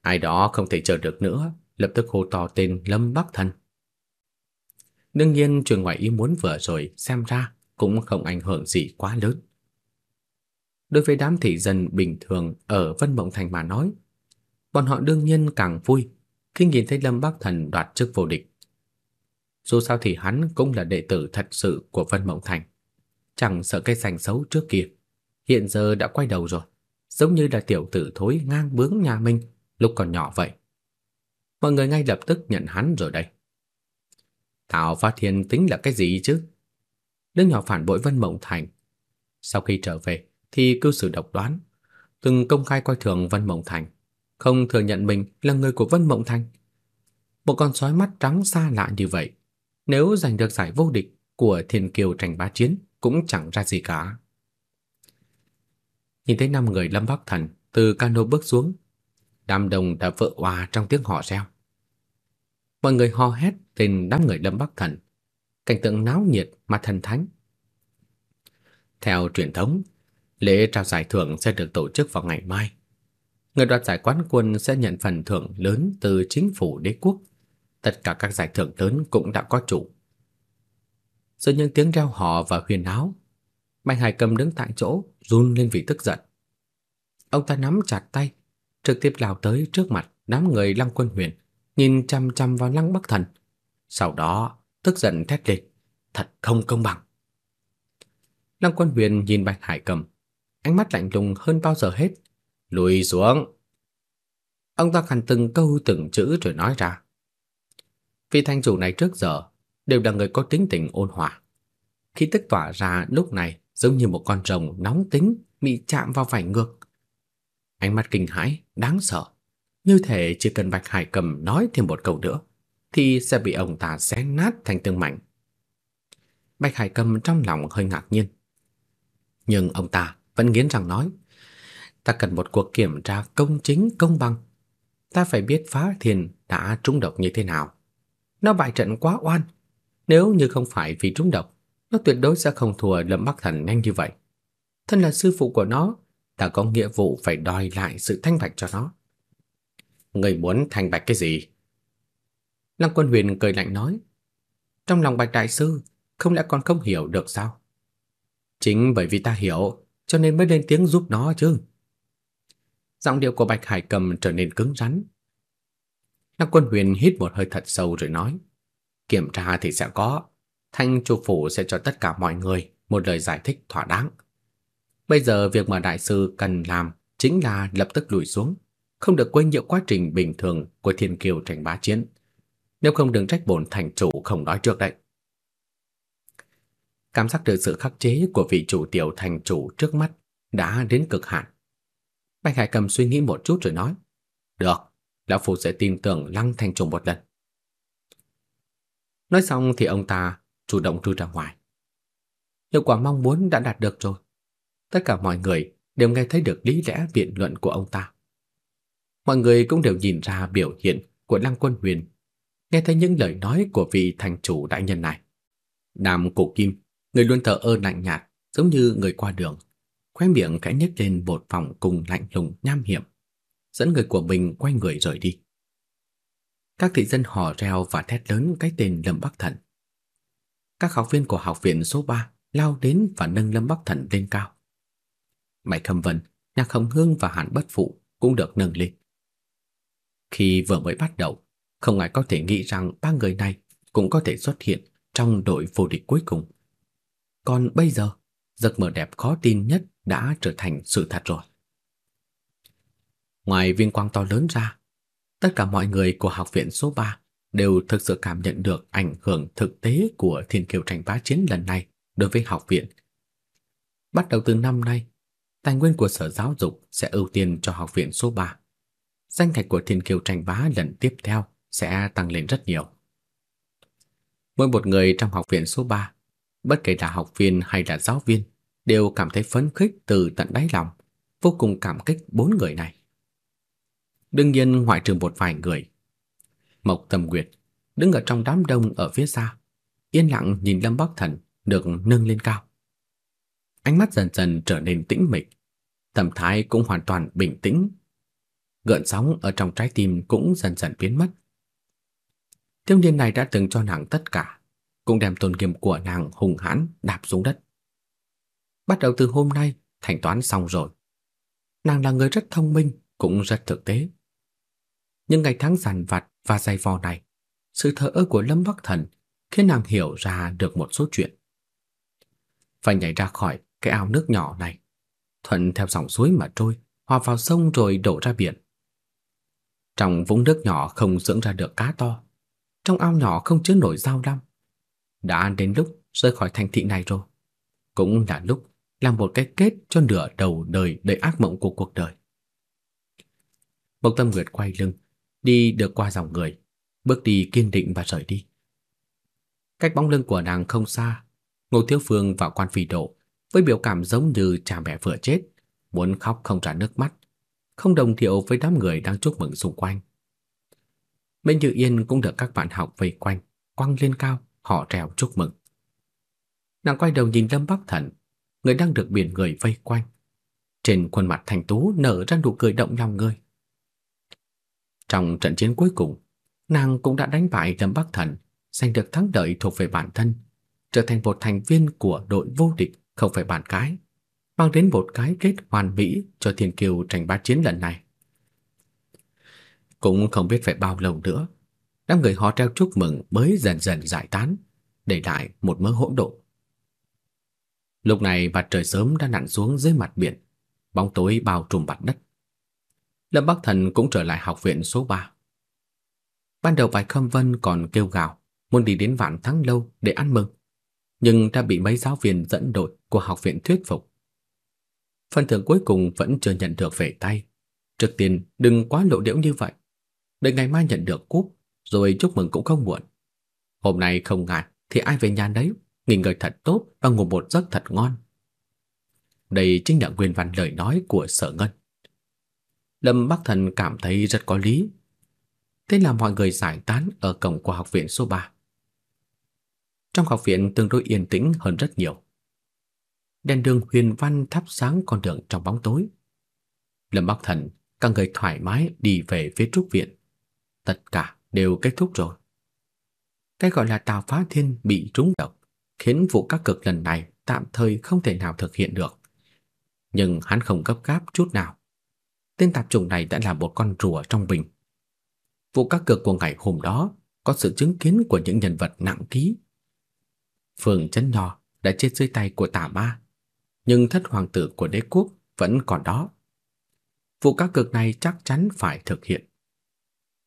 Speaker 2: Ai đó không thể chờ được nữa, lập tức hô to tên Lâm Bắc Thần. Đương nhiên chuyện ngoài ý muốn vừa rồi xem ra cũng không ảnh hưởng gì quá lớn. Đối với đám thị dân bình thường ở Vân Mộng Thành mà nói, bọn họ đương nhiên càng vui khi nhìn thấy Lâm Bắc Thần đoạt chức vô địch. Dù sao thì hắn cũng là đệ tử thật sự của Vân Mộng Thành, chẳng sợ cái danh xấu trước kia, hiện giờ đã quay đầu rồi, giống như là tiểu tử thối ngang bướng nhà mình lúc còn nhỏ vậy. Mọi người ngay lập tức nhận hắn rồi đây. Thảo phát hiện tính là cái gì chứ? Đứa nhỏ phản bội Vân Mộng Thành. Sau khi trở về thì cư xử độc đoán, từng công khai coi thường Vân Mộng Thành, không thừa nhận mình là người của Vân Mộng Thành. Một con sói mắt trắng xa lạ như vậy, nếu giành được giải vô địch của Thiên Kiều tranh bá chiến cũng chẳng ra gì cả. Nhìn thấy năm người Lâm Bắc Thần từ cano bước xuống, đám đông đã vỡ òa trong tiếng họ reo. Mọi người hò hét tên đám người Lâm Bắc Thần, cảnh tượng náo nhiệt mà thần thánh. Theo truyền thống, lễ trao giải thưởng sẽ được tổ chức vào ngày mai. Người đoạt giải quán quân sẽ nhận phần thưởng lớn từ chính phủ đế quốc. Tất cả các giải thưởng lớn cũng đã có chủ. Giữa những tiếng reo hò và huyền áo, Mạnh Hải Cầm đứng tại chỗ, run lên vì tức giận. Ông ta nắm chặt tay, trực tiếp lao tới trước mặt đám người Lăng Quân Huyền, nhìn chăm chăm vào Lăng Bắc Thần. Sau đó, tức giận thét lên, thật không công bằng. Lăng Quân Huyền nhìn Bạch Hải Cầm, ánh mắt lạnh lùng hơn bao giờ hết. Lùi xuống. Ông ta khàn từng câu từng chữ rồi nói ra. Vị thanh chủ này trước giờ đều là người có tính tình ôn hòa. Khi tức tỏa ra lúc này giống như một con rồng nóng tính bị chạm vào vảy ngược. Ánh mắt kinh hãi, đáng sợ. Như thể chỉ cần Bạch Hải Cầm nói thêm một câu nữa thì sẽ bị ông ta xé nát thành từng mảnh. Bạch Hải Cầm trong lòng hơi ngạc nhiên. Nhưng ông ta vẫn nghiến răng nói, ta cần một cuộc kiểm tra công chính công bằng. Ta phải biết phá thiền đã trúng độc như thế nào. Nó bại trận quá oan. Nếu như không phải vì trúng độc, nó tuyệt đối sẽ không thua Lâm Bắc Thần nhanh như vậy. Thân là sư phụ của nó, ta có nghĩa vụ phải đòi lại sự thanh bạch cho nó. Người muốn thanh bạch cái gì? Lăng Quân Huyền cười lạnh nói. Trong lòng Bạch Đại Sư, không lẽ còn không hiểu được sao? Chính bởi vì ta hiểu, cho nên mới lên tiếng giúp nó chứ. Giọng điệu của Bạch Hải Cầm trở nên cứng rắn. Lăng Quân Huyền hít một hơi thật sâu rồi nói. Kiểm tra thì sẽ có. Thanh chủ phủ sẽ cho tất cả mọi người một lời giải thích thỏa đáng. Bây giờ việc mà đại sư cần làm chính là lập tức lùi xuống, không được quên những quá trình bình thường của thiên kiều tranh bá chiến. Nếu không đừng trách bổn thành chủ không nói trước đấy. Cảm giác được sự khắc chế của vị chủ tiểu thành chủ trước mắt đã đến cực hạn. Bạch Hải Cầm suy nghĩ một chút rồi nói, được, lão phu sẽ tin tưởng lăng thành chủ một lần. Nói xong thì ông ta chủ động lui ra ngoài. Hiệu quả mong muốn đã đạt được rồi. Tất cả mọi người đều nghe thấy được lý lẽ biện luận của ông ta. Mọi người cũng đều nhìn ra biểu hiện của Lăng Quân Huyền, nghe thấy những lời nói của vị thành chủ đại nhân này. Nam Cổ Kim, người luôn thờ ơ lạnh nhạt, giống như người qua đường, khóe miệng khẽ nhếch lên một vòng cùng lạnh lùng nham hiểm, dẫn người của mình quay người rời đi. Các thị dân hò reo và thét lớn cái tên Lâm Bắc Thần. Các học viên của học viện số 3 lao đến và nâng Lâm Bắc Thần lên cao. Mạch Khâm Vân, Nhạc Hồng Hương và Hàn Bất Phụ cũng được nâng lên. Khi vừa mới bắt đầu, không ai có thể nghĩ rằng ba người này cũng có thể xuất hiện trong đội vô địch cuối cùng. Còn bây giờ, giấc mơ đẹp khó tin nhất đã trở thành sự thật rồi. Ngoài viên quang to lớn ra, tất cả mọi người của học viện số 3 đều thực sự cảm nhận được ảnh hưởng thực tế của thiên kiều tranh bá chiến lần này đối với học viện. Bắt đầu từ năm nay, tài nguyên của Sở Giáo dục sẽ ưu tiên cho học viện số 3. Danh thạch của thiên kiều tranh bá lần tiếp theo sẽ tăng lên rất nhiều. Mỗi một người trong học viện số 3, bất kể là học viên hay là giáo viên, đều cảm thấy phấn khích từ tận đáy lòng, vô cùng cảm kích bốn người này. Đương nhiên ngoại trừ một vài người. Mộc Tâm Nguyệt đứng ở trong đám đông ở phía xa, yên lặng nhìn Lâm Bắc Thần được nâng lên cao. Ánh mắt dần dần trở nên tĩnh mịch, tâm thái cũng hoàn toàn bình tĩnh. Gợn sóng ở trong trái tim cũng dần dần biến mất. Thiếu niên này đã từng cho nàng tất cả, cũng đem tôn nghiêm của nàng hùng hãn đạp xuống đất. Bắt đầu từ hôm nay, thanh toán xong rồi. Nàng là người rất thông minh, cũng rất thực tế. Nhưng ngày tháng giàn vặt và dày vò này, sự thờ ơ của Lâm Bắc Thần khiến nàng hiểu ra được một số chuyện. Phải nhảy ra khỏi cái ao nước nhỏ này, thuận theo dòng suối mà trôi, hòa vào sông rồi đổ ra biển. Trong vũng nước nhỏ không dưỡng ra được cá to, trong ao nhỏ không chứa nổi dao lam. Đã đến lúc rời khỏi thành thị này rồi. Cũng là lúc làm một cái kết cho nửa đầu đời đầy ác mộng của cuộc đời. Mộc Tâm Nguyệt quay lưng, đi được qua dòng người, bước đi kiên định và rời đi. Cách bóng lưng của nàng không xa, Ngô Thiếu Phương và Quan Phỉ Độ với biểu cảm giống như cha mẹ vừa chết, muốn khóc không ra nước mắt, không đồng thiệu với đám người đang chúc mừng xung quanh. Minh Như Yên cũng được các bạn học vây quanh, quăng lên cao, họ trèo chúc mừng. Nàng quay đầu nhìn Lâm Bắc Thần, người đang được biển người vây quanh. Trên khuôn mặt thành tú nở ra nụ cười động lòng người. Trong trận chiến cuối cùng, nàng cũng đã đánh bại Lâm Bắc Thần, giành được thắng lợi thuộc về bản thân, trở thành một thành viên của đội vô địch không phải bàn cái, mang đến một cái kết hoàn mỹ cho Thiên Kiều tranh bá chiến lần này. Cũng không biết phải bao lâu nữa, đám người họ treo chúc mừng mới dần dần giải tán, để lại một mớ hỗn độn. Lúc này mặt trời sớm đã nặn xuống dưới mặt biển, bóng tối bao trùm mặt đất. Lâm Bắc Thần cũng trở lại học viện số 3. Ban đầu Bạch Khâm Vân còn kêu gào muốn đi đến Vạn Thắng lâu để ăn mừng, nhưng đã bị mấy giáo viên dẫn đội của học viện thuyết phục. Phần thưởng cuối cùng vẫn chưa nhận được về tay. Trước tiên đừng quá lộ liễu như vậy. Đợi ngày mai nhận được cúp, rồi chúc mừng cũng không muộn. Hôm nay không ngại thì ai về nhà đấy, nghỉ ngơi thật tốt và ngủ một giấc thật ngon. Đây chính là nguyên văn lời nói của Sở Ngân. Lâm Bắc Thần cảm thấy rất có lý. Thế là mọi người giải tán ở cổng của học viện số 3. Trong học viện tương đối yên tĩnh hơn rất nhiều. Đèn đường huyền văn thắp sáng con đường trong bóng tối. Lâm Bắc Thần các người thoải mái đi về phía trúc viện. Tất cả đều kết thúc rồi. Cái gọi là Tào Phá Thiên bị trúng độc, khiến vụ các cực lần này tạm thời không thể nào thực hiện được. Nhưng hắn không gấp gáp chút nào. Tên tạp chủng này đã là một con rùa trong bình. Vụ các cực của ngày hôm đó có sự chứng kiến của những nhân vật nặng ký. Phường Trấn Nho đã chết dưới tay của tà ma, nhưng thất hoàng tử của đế quốc vẫn còn đó. Vụ các cực này chắc chắn phải thực hiện.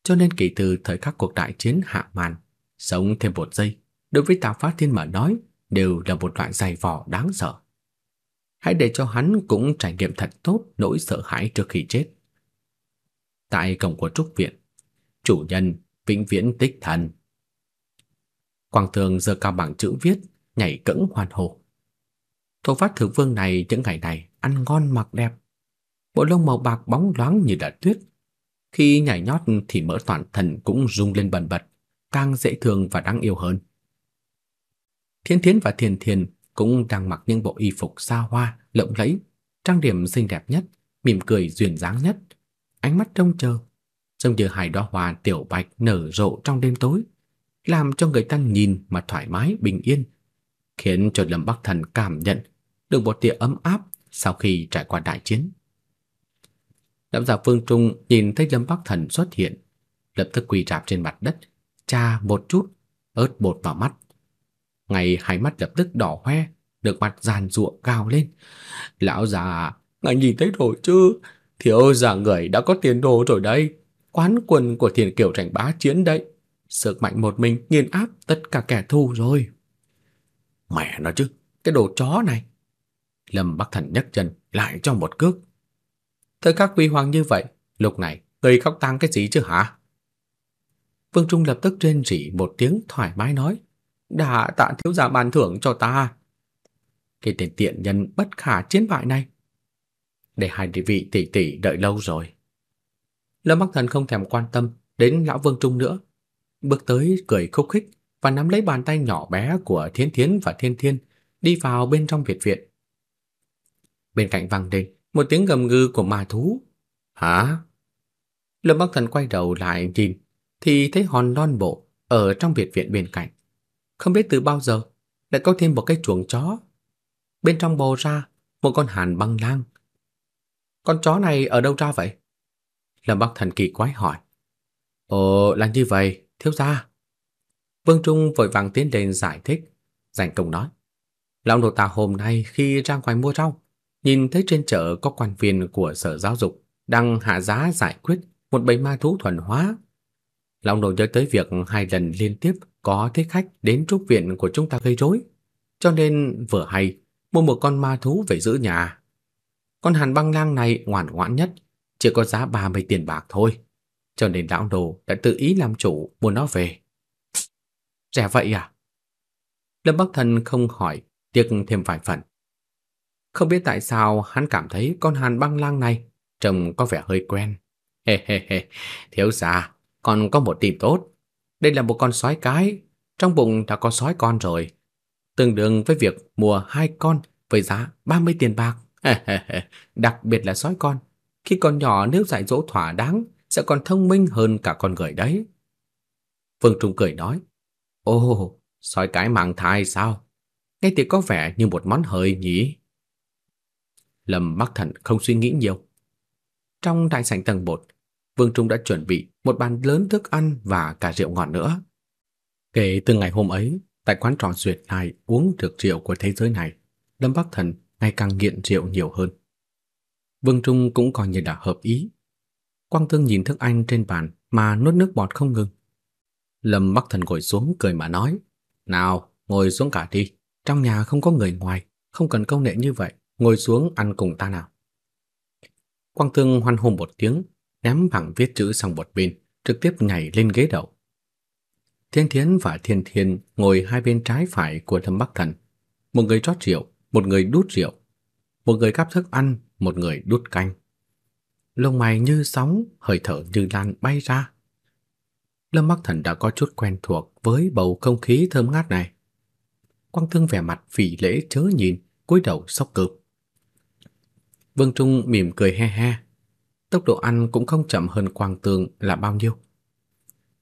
Speaker 2: Cho nên kể từ thời khắc cuộc đại chiến hạ màn, sống thêm một giây, đối với Tào Phát Thiên mà nói, đều là một loại dày vò đáng sợ. Hãy để cho hắn cũng trải nghiệm thật tốt nỗi sợ hãi trước khi chết. Tại cổng của trúc viện, chủ nhân vĩnh viễn tích thần. Quang Thường giơ cao bảng chữ viết, nhảy cẫng hoan hô. Thổ phát thử vương này những ngày này ăn ngon mặc đẹp, bộ lông màu bạc bóng loáng như đã tuyết. Khi nhảy nhót thì mỡ toàn thân cũng rung lên bần bật, càng dễ thương và đáng yêu hơn. Thiên Thiến và Thiền Thiền cũng đang mặc những bộ y phục xa hoa, lộng lẫy, trang điểm xinh đẹp nhất, mỉm cười duyên dáng nhất, ánh mắt trông chờ, trông như hai đóa hoa tiểu bạch nở rộ trong đêm tối, làm cho người ta nhìn mà thoải mái bình yên, khiến cho Lâm Bắc Thần cảm nhận được một tia ấm áp sau khi trải qua đại chiến. lão giả Phương Trung nhìn thấy Lâm Bắc Thần xuất hiện, lập tức quỳ rạp trên mặt đất, cha một chút, ớt bột vào mắt. Ngay hai mắt lập tức đỏ hoe, được mặt giàn ruộng cao lên. Lão già, ngài nhìn thấy rồi chứ, thiếu già người đã có tiền đồ rồi đây, quán quân của thiền kiểu tranh bá chiến đấy. Sức mạnh một mình nghiền áp tất cả kẻ thù rồi. Mẹ nó chứ, cái đồ chó này. Lâm Bắc Thần nhấc chân lại cho một cước. Thời các huy hoàng như vậy, lúc này người khóc tang cái gì chứ hả? Vương Trung lập tức rên rỉ một tiếng thoải mái nói. đã tạ thiếu gia ban thưởng cho ta. Cái tên tiện nhân bất khả chiến bại này. Để hai địa vị tỷ tỷ đợi lâu rồi. Lâm Bắc Thần không thèm quan tâm đến lão Vương Trung nữa, bước tới cười khúc khích và nắm lấy bàn tay nhỏ bé của Thiên Thiến và Thiên Thiên, đi vào bên trong biệt viện. Bên cạnh vang lên một tiếng gầm gừ của ma thú. "Hả?" Lâm Bắc Thần quay đầu lại nhìn, thì thấy hòn non bộ ở trong biệt viện bên cạnh. Không biết từ bao giờ lại có thêm một cái chuồng chó. Bên trong bò ra một con hàn băng lang. Con chó này ở đâu ra vậy? Lâm Bắc Thần kỳ quái hỏi. Ồ, là như vậy, thiếu gia. Vương Trung vội vàng tiến lên giải thích, giành công nói. Lão đồ ta hôm nay khi ra ngoài mua rau, nhìn thấy trên chợ có quan viên của sở giáo dục đang hạ giá giải quyết một bầy ma thú thuần hóa. Lão đồ nhớ tới việc hai lần liên tiếp có thích khách đến trúc viện của chúng ta gây rối, cho nên vừa hay mua một con ma thú về giữ nhà. Con hàn băng lang này ngoan ngoãn nhất, chỉ có giá 30 tiền bạc thôi, cho nên lão đồ đã tự ý làm chủ mua nó về. Rẻ vậy à? Lâm Bắc Thần không hỏi, tiếc thêm vài phần. Không biết tại sao hắn cảm thấy con hàn băng lang này trông có vẻ hơi quen. Hê hê hê, thiếu gia, còn có một tìm tốt. Đây là một con sói cái, trong bụng đã có sói con rồi. Tương đương với việc mua hai con với giá 30 tiền bạc. Đặc biệt là sói con. Khi còn nhỏ nếu dạy dỗ thỏa đáng, sẽ còn thông minh hơn cả con người đấy. Vương Trung cười nói, Ồ, sói cái mang thai sao? Nghe thì có vẻ như một món hời nhỉ? Lâm Bắc Thần không suy nghĩ nhiều. Trong đại sảnh tầng 1, Vương Trung đã chuẩn bị một bàn lớn thức ăn và cả rượu ngọt nữa. Kể từ ngày hôm ấy, tại quán trò duyệt lại uống được rượu của thế giới này, Lâm Bắc Thần ngày càng nghiện rượu nhiều hơn. Vương Trung cũng coi như đã hợp ý. Quang Thương nhìn thức ăn trên bàn mà nuốt nước bọt không ngừng. Lâm Bắc Thần ngồi xuống cười mà nói, "Nào, ngồi xuống cả đi, trong nhà không có người ngoài, không cần công nghệ như vậy, ngồi xuống ăn cùng ta nào." Quang Thương hoan hô một tiếng, ném bảng viết chữ sang một bên, trực tiếp nhảy lên ghế đầu. Thiên Thiến và Thiên Thiên ngồi hai bên trái phải của Lâm Bắc Thần, một người rót rượu, một người đút rượu, một người cắp thức ăn, một người đút canh. Lông mày như sóng, hơi thở như lan bay ra. Lâm Bắc Thần đã có chút quen thuộc với bầu không khí thơm ngát này. Quang Thương vẻ mặt phỉ lễ chớ nhìn, cúi đầu sốc cơm. Vương Trung mỉm cười he he. Tốc độ ăn cũng không chậm hơn Quang Tương là bao nhiêu.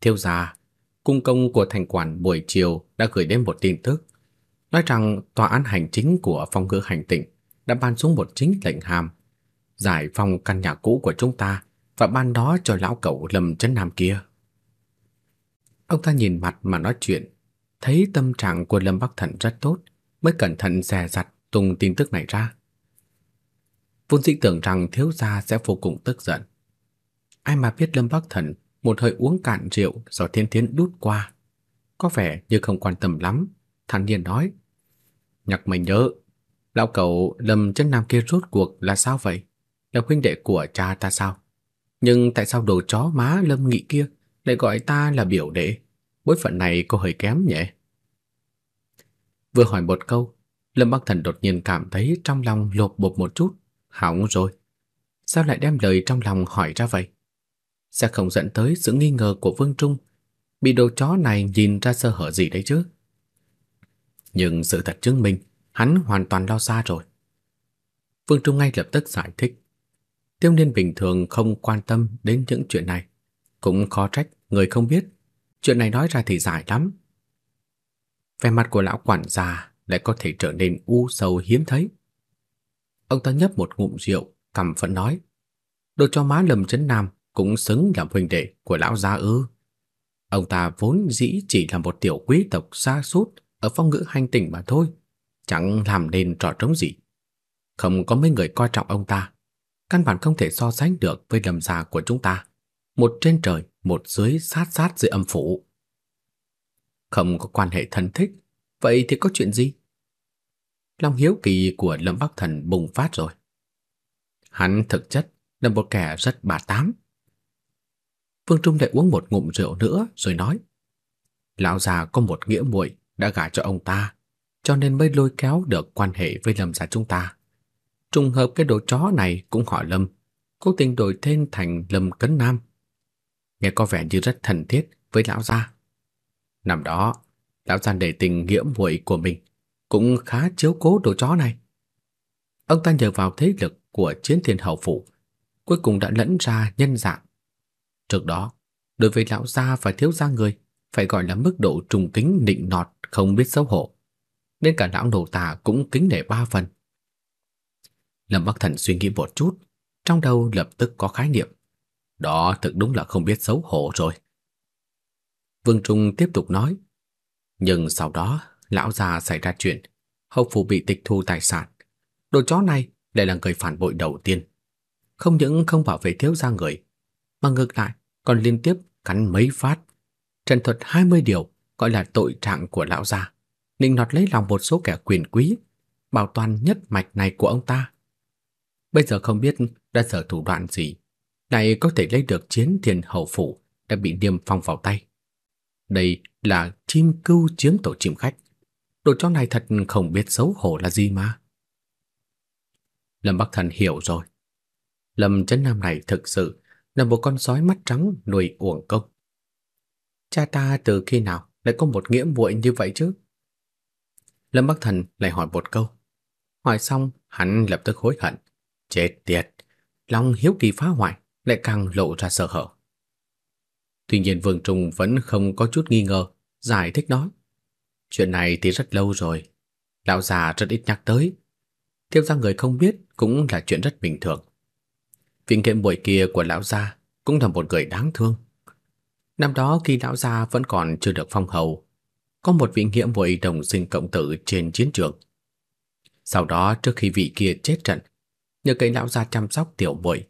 Speaker 2: Thiếu gia, cung công của thành quản buổi chiều đã gửi đến một tin tức, nói rằng tòa án hành chính của phong ngự hành tỉnh đã ban xuống một chính lệnh hàm giải phóng căn nhà cũ của chúng ta và ban đó cho lão cậu Lâm Trấn Nam kia. Ông ta nhìn mặt mà nói chuyện, thấy tâm trạng của Lâm Bắc Thần rất tốt, mới cẩn thận dè dặt tung tin tức này ra. Vốn dĩ tưởng rằng thiếu gia sẽ vô cùng tức giận. Ai mà biết Lâm Bắc Thần một hơi uống cạn rượu do Thiên Thiến đút qua, có vẻ như không quan tâm lắm, thản nhiên nói: "Nhắc mình nhớ, lão cậu Lâm Chân Nam kia rốt cuộc là sao vậy? Là huynh đệ của cha ta sao? Nhưng tại sao đồ chó má Lâm Nghị kia lại gọi ta là biểu đệ? Bối phận này có hơi kém nhỉ?" Vừa hỏi một câu, Lâm Bắc Thần đột nhiên cảm thấy trong lòng lột bột một chút, hỏng rồi. Sao lại đem lời trong lòng hỏi ra vậy? Sẽ không dẫn tới sự nghi ngờ của Vương Trung, bị đồ chó này nhìn ra sơ hở gì đấy chứ? Nhưng sự thật chứng minh, hắn hoàn toàn lo xa rồi. Vương Trung ngay lập tức giải thích. Tiêu Niên bình thường không quan tâm đến những chuyện này, cũng khó trách người không biết. Chuyện này nói ra thì dài lắm. Vẻ mặt của lão quản gia lại có thể trở nên u sầu hiếm thấy. Ông ta nhấp một ngụm rượu, cằm phẫn nói: "Đồ cho má Lâm Chấn Nam cũng xứng làm huynh đệ của lão gia ư?" Ông ta vốn dĩ chỉ là một tiểu quý tộc xa sút ở phong ngữ hành tỉnh mà thôi, chẳng làm nên trò trống gì. Không có mấy người coi trọng ông ta, căn bản không thể so sánh được với Lâm gia của chúng ta, một trên trời, một dưới sát sát dưới âm phủ. Không có quan hệ thân thích, vậy thì có chuyện gì? Lòng hiếu kỳ của Lâm Bắc Thần bùng phát rồi. Hắn thực chất là một kẻ rất bà tám. Phương Trung lại uống một ngụm rượu nữa rồi nói: "Lão già có một nghĩa muội đã gả cho ông ta, cho nên mới lôi kéo được quan hệ với Lâm gia chúng ta. Trùng hợp cái đồ chó này cũng họ Lâm, cố tình đổi tên thành Lâm Cấn Nam. Nghe có vẻ như rất thân thiết với lão gia. Năm đó, lão gia để tình nghĩa muội của mình cũng khá chiếu cố đồ chó này. Ông ta nhờ vào thế lực của chiến thiên hậu phủ, cuối cùng đã lẫn ra nhân dạng. Trước đó, đối với lão gia và thiếu gia người, phải gọi là mức độ trùng kính nịnh nọt không biết xấu hổ, nên cả lão nổ tà cũng kính nể ba phần. Lâm Bắc Thần suy nghĩ một chút, trong đầu lập tức có khái niệm. Đó thực đúng là không biết xấu hổ rồi. Vương Trung tiếp tục nói, nhưng sau đó lão già xảy ra chuyện, hậu phủ bị tịch thu tài sản. Đồ chó này lại là người phản bội đầu tiên. Không những không bảo vệ thiếu gia người, mà ngược lại còn liên tiếp cắn mấy phát. Trần thuật 20 điều gọi là tội trạng của lão gia, Ninh nọt lấy lòng một số kẻ quyền quý, bảo toàn nhất mạch này của ông ta. Bây giờ không biết đã sở thủ đoạn gì, lại có thể lấy được chiến thiên hậu phủ đã bị niêm phong vào tay. Đây là chim cưu chiếm tổ chim khách. Đồ chó này thật không biết xấu hổ là gì mà. Lâm Bắc Thần hiểu rồi. Lâm Chấn Nam này thực sự là một con sói mắt trắng nuôi uổng công. Cha ta từ khi nào lại có một nghĩa muội như vậy chứ? Lâm Bắc Thần lại hỏi một câu. Hỏi xong, hắn lập tức hối hận. Chết tiệt, lòng hiếu kỳ phá hoại lại càng lộ ra sợ hở. Tuy nhiên Vương Trung vẫn không có chút nghi ngờ, giải thích nói. Chuyện này thì rất lâu rồi, lão già rất ít nhắc tới. Thiếu ra người không biết cũng là chuyện rất bình thường. Viện kiệm buổi kia của lão gia cũng là một người đáng thương. Năm đó khi lão gia vẫn còn chưa được phong hầu, có một vị nghĩa muội đồng sinh cộng tử trên chiến trường. Sau đó trước khi vị kia chết trận, nhờ cây lão gia chăm sóc tiểu muội.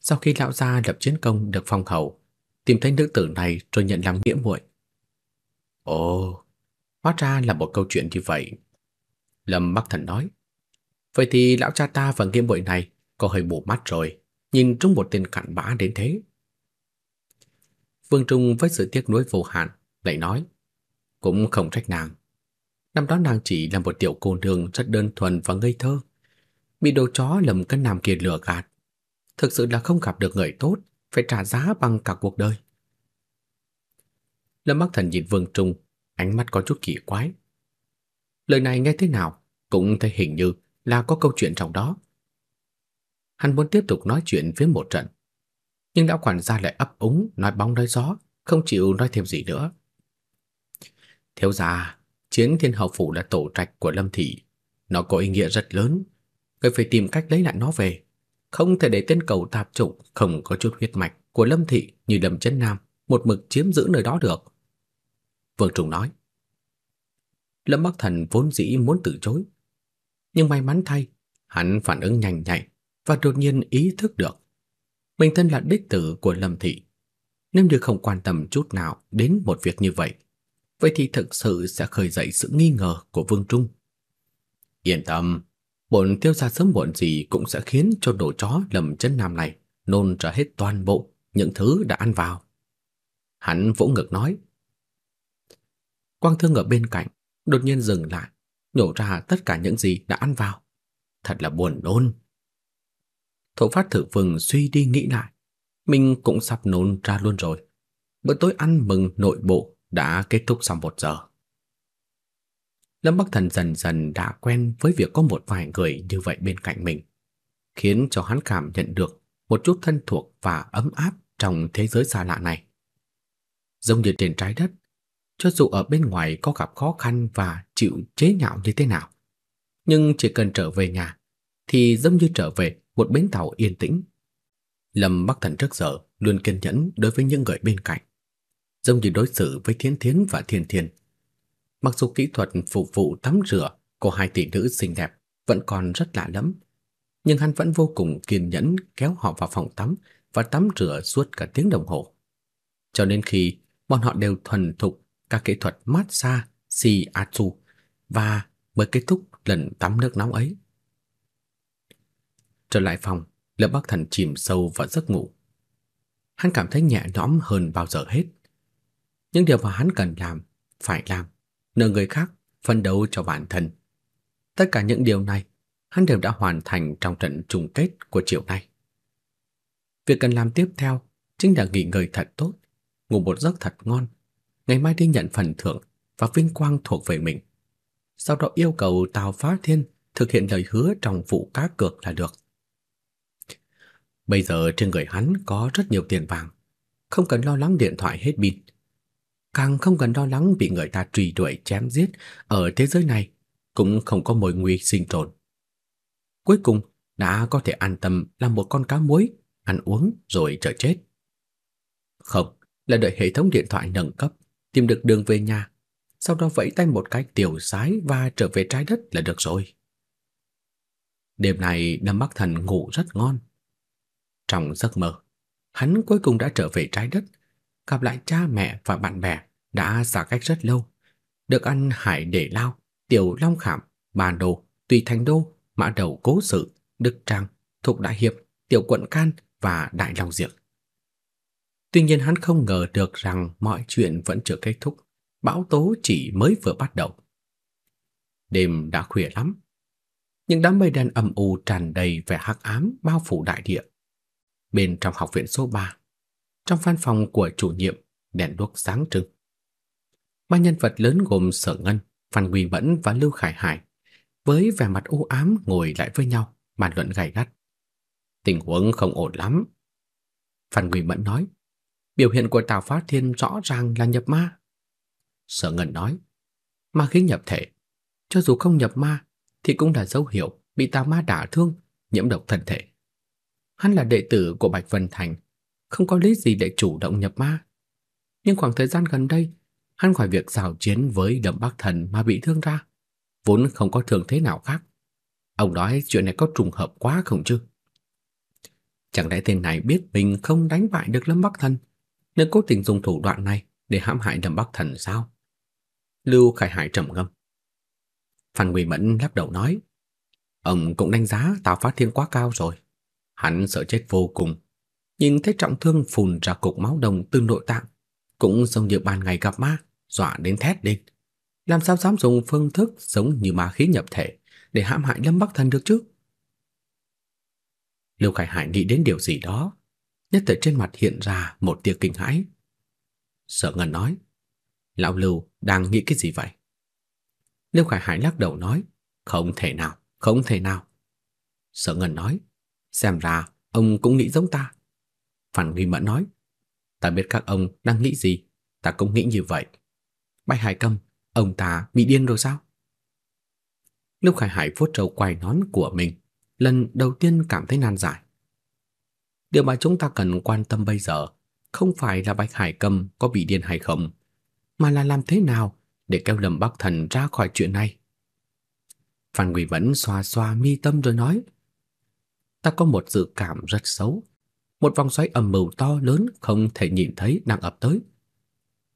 Speaker 2: Sau khi lão gia lập chiến công được phong hầu, tìm thấy nữ tử này rồi nhận làm nghĩa muội. Ồ, hóa ra là một câu chuyện như vậy. Lâm Bắc Thần nói. Vậy thì lão cha ta và nghĩa muội này có hơi mù mắt rồi, nhìn trúng một tên cặn bã đến thế. Vương Trung với sự tiếc nuối vô hạn lại nói, cũng không trách nàng. Năm đó nàng chỉ là một tiểu cô nương rất đơn thuần và ngây thơ, bị đồ chó lầm cân nam kia lừa gạt. Thực sự là không gặp được người tốt, phải trả giá bằng cả cuộc đời. Lâm Bắc Thần nhìn Vương Trung, ánh mắt có chút kỳ quái. Lời này nghe thế nào cũng thấy hình như là có câu chuyện trong đó. Hắn muốn tiếp tục nói chuyện với một trận, nhưng lão quản gia lại ấp úng nói bóng nói gió, không chịu nói thêm gì nữa. Thiếu gia, chiến thiên hậu phủ là tổ trạch của Lâm Thị. Nó có ý nghĩa rất lớn. Người phải tìm cách lấy lại nó về. Không thể để tên cầu tạp chủng không có chút huyết mạch của Lâm Thị như Lâm Chấn Nam một mực chiếm giữ nơi đó được. Vương Trùng nói. Lâm Bắc Thần vốn dĩ muốn từ chối. Nhưng may mắn thay, hắn phản ứng nhanh nhạy và đột nhiên ý thức được. Mình thân là đích tử của Lâm Thị. Nếu như không quan tâm chút nào đến một việc như vậy, vậy thì thực sự sẽ khởi dậy sự nghi ngờ của Vương Trung. Yên tâm, Bọn tiêu gia sớm muộn gì cũng sẽ khiến cho đồ chó lầm chân nam này nôn ra hết toàn bộ những thứ đã ăn vào. Hắn vỗ ngực nói. Quang thương ở bên cạnh, đột nhiên dừng lại, nhổ ra tất cả những gì đã ăn vào. Thật là buồn nôn. Thổ phát thử vừng suy đi nghĩ lại, mình cũng sắp nôn ra luôn rồi. Bữa tối ăn mừng nội bộ đã kết thúc sau một giờ. Lâm Bắc Thần dần dần đã quen với việc có một vài người như vậy bên cạnh mình, khiến cho hắn cảm nhận được một chút thân thuộc và ấm áp trong thế giới xa lạ này. Giống như trên trái đất, cho dù ở bên ngoài có gặp khó khăn và chịu chế nhạo như thế nào, nhưng chỉ cần trở về nhà thì giống như trở về một bến tàu yên tĩnh. Lâm Bắc Thần trước giờ luôn kiên nhẫn đối với những người bên cạnh, giống như đối xử với Thiên Thiến và Thiên Thiên. Mặc dù kỹ thuật phục vụ tắm rửa của hai tỷ nữ xinh đẹp vẫn còn rất lạ lẫm, nhưng hắn vẫn vô cùng kiên nhẫn kéo họ vào phòng tắm và tắm rửa suốt cả tiếng đồng hồ. Cho nên khi bọn họ đều thuần thục các kỹ thuật massage shiatsu và mới kết thúc lần tắm nước nóng ấy. Trở lại phòng, Lâm Bắc Thần chìm sâu vào giấc ngủ. Hắn cảm thấy nhẹ nhõm hơn bao giờ hết. Những điều mà hắn cần làm, phải làm, nợ người khác, phấn đấu cho bản thân. Tất cả những điều này hắn đều đã hoàn thành trong trận chung kết của chiều nay. Việc cần làm tiếp theo chính là nghỉ ngơi thật tốt, ngủ một giấc thật ngon, ngày mai đi nhận phần thưởng và vinh quang thuộc về mình. Sau đó yêu cầu Tào Phá Thiên thực hiện lời hứa trong vụ cá cược là được. Bây giờ trên người hắn có rất nhiều tiền vàng, không cần lo lắng điện thoại hết pin, càng không cần lo lắng bị người ta truy đuổi chém giết ở thế giới này, cũng không có mối nguy sinh tồn. Cuối cùng đã có thể an tâm làm một con cá muối, ăn uống rồi chờ chết. Không, là đợi hệ thống điện thoại nâng cấp, tìm được đường về nhà, sau đó vẫy tay một cái tiểu sái và trở về trái đất là được rồi. Đêm này Lâm Bắc Thần ngủ rất ngon. Trong giấc mơ, hắn cuối cùng đã trở về trái đất, gặp lại cha mẹ và bạn bè đã xa cách rất lâu, được ăn hải để lao, tiểu long khảm, bàn đồ, tùy thành đô, mã đầu cố sự, đức trang, thục đại hiệp, tiểu quận can và đại long diệp. Tuy nhiên hắn không ngờ được rằng mọi chuyện vẫn chưa kết thúc, bão tố chỉ mới vừa bắt đầu. Đêm đã khuya lắm, những đám mây đen âm u tràn đầy vẻ hắc ám bao phủ đại địa. Bên trong học viện số 3, trong văn phòng của chủ nhiệm, đèn đuốc sáng trưng. Ba nhân vật lớn gồm Sở Ngân, Phan Quỳ Mẫn và Lưu Khải Hải với vẻ mặt u ám ngồi lại với nhau, bàn luận gay gắt. Tình huống không ổn lắm. Phan Quỳ Mẫn nói, biểu hiện của Tào Phát Thiên rõ ràng là nhập ma. Sở Ngân nói, ma khí nhập thể, cho dù không nhập ma thì cũng là dấu hiệu bị tà ma đả thương, nhiễm độc thân thể. Hắn là đệ tử của Bạch Vân Thành, không có lý gì để chủ động nhập ma. Nhưng khoảng thời gian gần đây, hắn khỏi việc giao chiến với Đầm Bắc Thần mà bị thương ra, vốn không có thương thế nào khác. Ông nói chuyện này có trùng hợp quá không chứ? Chẳng lẽ tên này biết mình không đánh bại được Lâm Bắc Thần, nên cố tình dùng thủ đoạn này để hãm hại Lâm Bắc Thần sao? Lưu Khải Hải trầm ngâm. Phan Quỳ Mẫn lắc đầu nói, ông cũng đánh giá Tào Phát Thiên quá cao rồi. Hắn sợ chết vô cùng, nhìn thấy trọng thương phun ra cục máu đồng từ nội tạng, cũng giống như ban ngày gặp ma, dọa đến thét lên. Làm sao dám dùng phương thức giống như ma khí nhập thể để hãm hại Lâm Bắc Thần được chứ? Lưu Khải Hải nghĩ đến điều gì đó, nhất thời trên mặt hiện ra một tia kinh hãi. Sở Ngân nói, lão Lưu đang nghĩ cái gì vậy? Lưu Khải Hải lắc đầu nói, không thể nào, không thể nào. Sở Ngân nói, xem ra ông cũng nghĩ giống ta. Phan Nghi Mẫn nói, ta biết các ông đang nghĩ gì, ta cũng nghĩ như vậy. Bạch Hải Cầm, ông ta bị điên rồi sao? Lưu Khải Hải vuốt râu quai nón của mình, lần đầu tiên cảm thấy nan giải. Điều mà chúng ta cần quan tâm bây giờ không phải là Bạch Hải Cầm có bị điên hay không, mà là làm thế nào để kéo Lâm Bắc Thần ra khỏi chuyện này. Phan Quỳ vẫn xoa xoa mi tâm rồi nói, ta có một dự cảm rất xấu, một vòng xoáy âm mưu to lớn không thể nhìn thấy đang ập tới.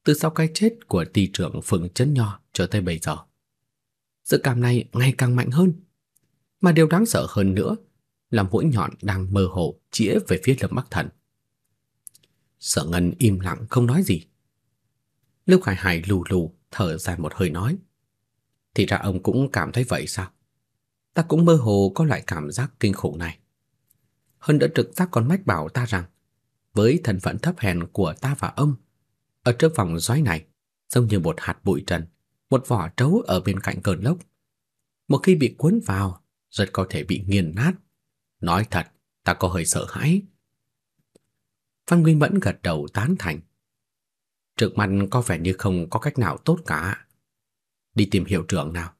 Speaker 2: Từ sau cái chết của thị trưởng phường Trấn Nho cho tới bây giờ, sự cảm này ngày càng mạnh hơn. Mà điều đáng sợ hơn nữa là mũi nhọn đang mơ hồ chĩa về phía Lâm Bắc Thần. Sở Ngân im lặng không nói gì. Lưu Khải Hải lù lù thở dài một hơi nói. Thì ra ông cũng cảm thấy vậy sao? Ta cũng mơ hồ có loại cảm giác kinh khủng này. Hơn đã trực giác con mách bảo ta rằng, với thân phận thấp hèn của ta và ông, ở trước vòng xoáy này, giống như một hạt bụi trần, một vỏ trấu ở bên cạnh cơn lốc. Một khi bị cuốn vào, rất có thể bị nghiền nát. Nói thật, ta có hơi sợ hãi. Phan Nguyên Mẫn gật đầu tán thành. Trước mặt có vẻ như không có cách nào tốt cả. Đi tìm hiệu trưởng nào.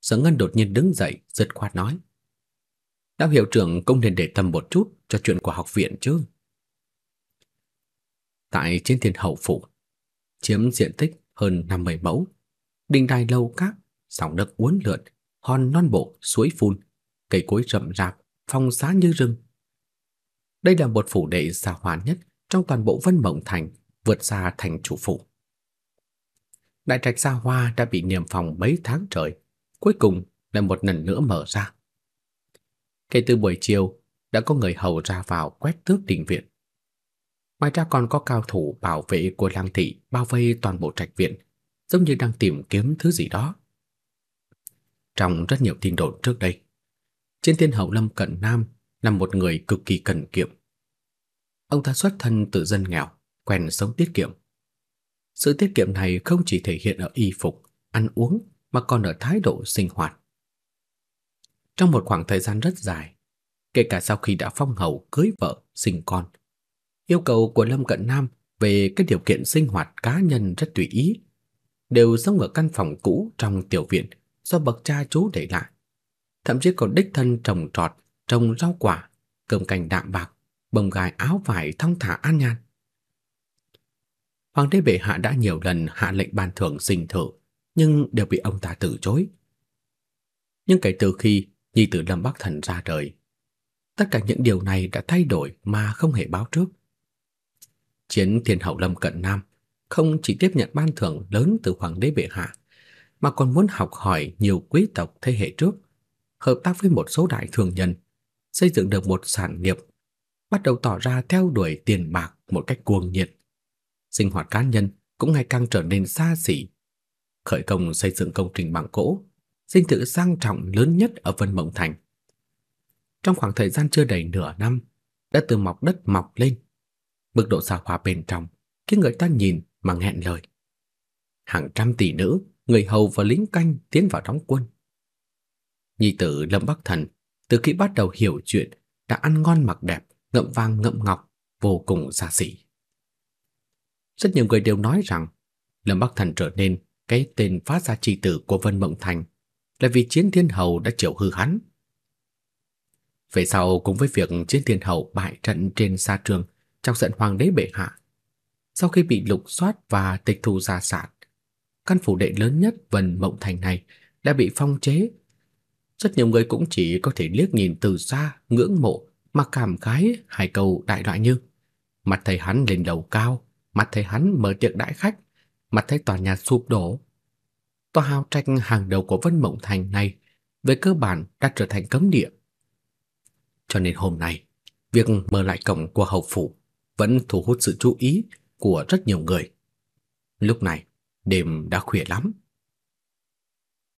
Speaker 2: Sở Ngân đột nhiên đứng dậy, giật khoát nói. Đạo hiệu trưởng cũng nên để tâm một chút cho chuyện của học viện chứ. Tại trên thiên hậu phủ, chiếm diện tích hơn 50 mẫu, đình đài lâu các, sóng đất uốn lượn, hòn non bộ, suối phun, cây cối rậm rạp, phong xá như rừng. Đây là một phủ đệ xa hoa nhất trong toàn bộ Vân Mộng Thành vượt xa thành chủ phủ. Đại trạch xa hoa đã bị niêm phòng mấy tháng trời, cuối cùng lại một lần nữa mở ra. Kể từ buổi chiều, đã có người hầu ra vào quét tước đình viện. Ngoài ra còn có cao thủ bảo vệ của lang thị bao vây toàn bộ trạch viện, giống như đang tìm kiếm thứ gì đó. Trong rất nhiều tin đồn trước đây, trên thiên hậu Lâm Cận Nam là một người cực kỳ cần kiệm. Ông ta xuất thân từ dân nghèo, quen sống tiết kiệm. Sự tiết kiệm này không chỉ thể hiện ở y phục, ăn uống mà còn ở thái độ sinh hoạt. Trong một khoảng thời gian rất dài, kể cả sau khi đã phong hầu cưới vợ, sinh con, yêu cầu của Lâm Cận Nam về các điều kiện sinh hoạt cá nhân rất tùy ý, đều sống ở căn phòng cũ trong tiểu viện do bậc cha chú để lại. Thậm chí còn đích thân trồng trọt, trồng rau quả, cơm canh đạm bạc, bồng gài áo vải thong thả an nhàn. Hoàng đế bệ hạ đã nhiều lần hạ lệnh ban thưởng sinh thử, nhưng đều bị ông ta từ chối. Nhưng kể từ khi nhi tử Lâm Bắc Thần ra đời, tất cả những điều này đã thay đổi mà không hề báo trước. Chiến Thiên Hậu Lâm Cận Nam không chỉ tiếp nhận ban thưởng lớn từ hoàng đế bệ hạ, mà còn muốn học hỏi nhiều quý tộc thế hệ trước, hợp tác với một số đại thương nhân, xây dựng được một sản nghiệp, bắt đầu tỏ ra theo đuổi tiền bạc một cách cuồng nhiệt. Sinh hoạt cá nhân cũng ngày càng trở nên xa xỉ. Khởi công xây dựng công trình bằng gỗ, dinh thự sang trọng lớn nhất ở Vân Mộng Thành. Trong khoảng thời gian chưa đầy nửa năm, đã từ mọc đất mọc lên. Mức độ xa hoa bên trong khiến người ta nhìn mà nghẹn lời. Hàng trăm tỷ nữ, người hầu và lính canh tiến vào đóng quân. Nhi tử Lâm Bắc Thần từ khi bắt đầu hiểu chuyện đã ăn ngon mặc đẹp, ngậm vàng ngậm ngọc, vô cùng xa xỉ. Rất nhiều người đều nói rằng Lâm Bắc Thần trở nên cái tên phát ra chi tử của Vân Mộng Thành là vì Chiến Thiên Hầu đã chịu hư hắn. Về sau cùng với việc Chiến Thiên Hầu bại trận trên sa trường trong giận hoàng đế bệ hạ, sau khi bị lục soát và tịch thu gia sản, căn phủ đệ lớn nhất Vân Mộng Thành này đã bị phong chế. Rất nhiều người cũng chỉ có thể liếc nhìn từ xa, ngưỡng mộ mà cảm khái hai câu đại loại như mặt thấy hắn lên đầu cao, mặt thấy hắn mở tiệc đại khách, mặt thấy tòa nhà sụp đổ. Tòa hào trạch hàng đầu của Vân Mộng Thành này về cơ bản đã trở thành cấm địa. Cho nên hôm nay, việc mở lại cổng của hậu phủ vẫn thu hút sự chú ý của rất nhiều người. Lúc này, đêm đã khuya lắm.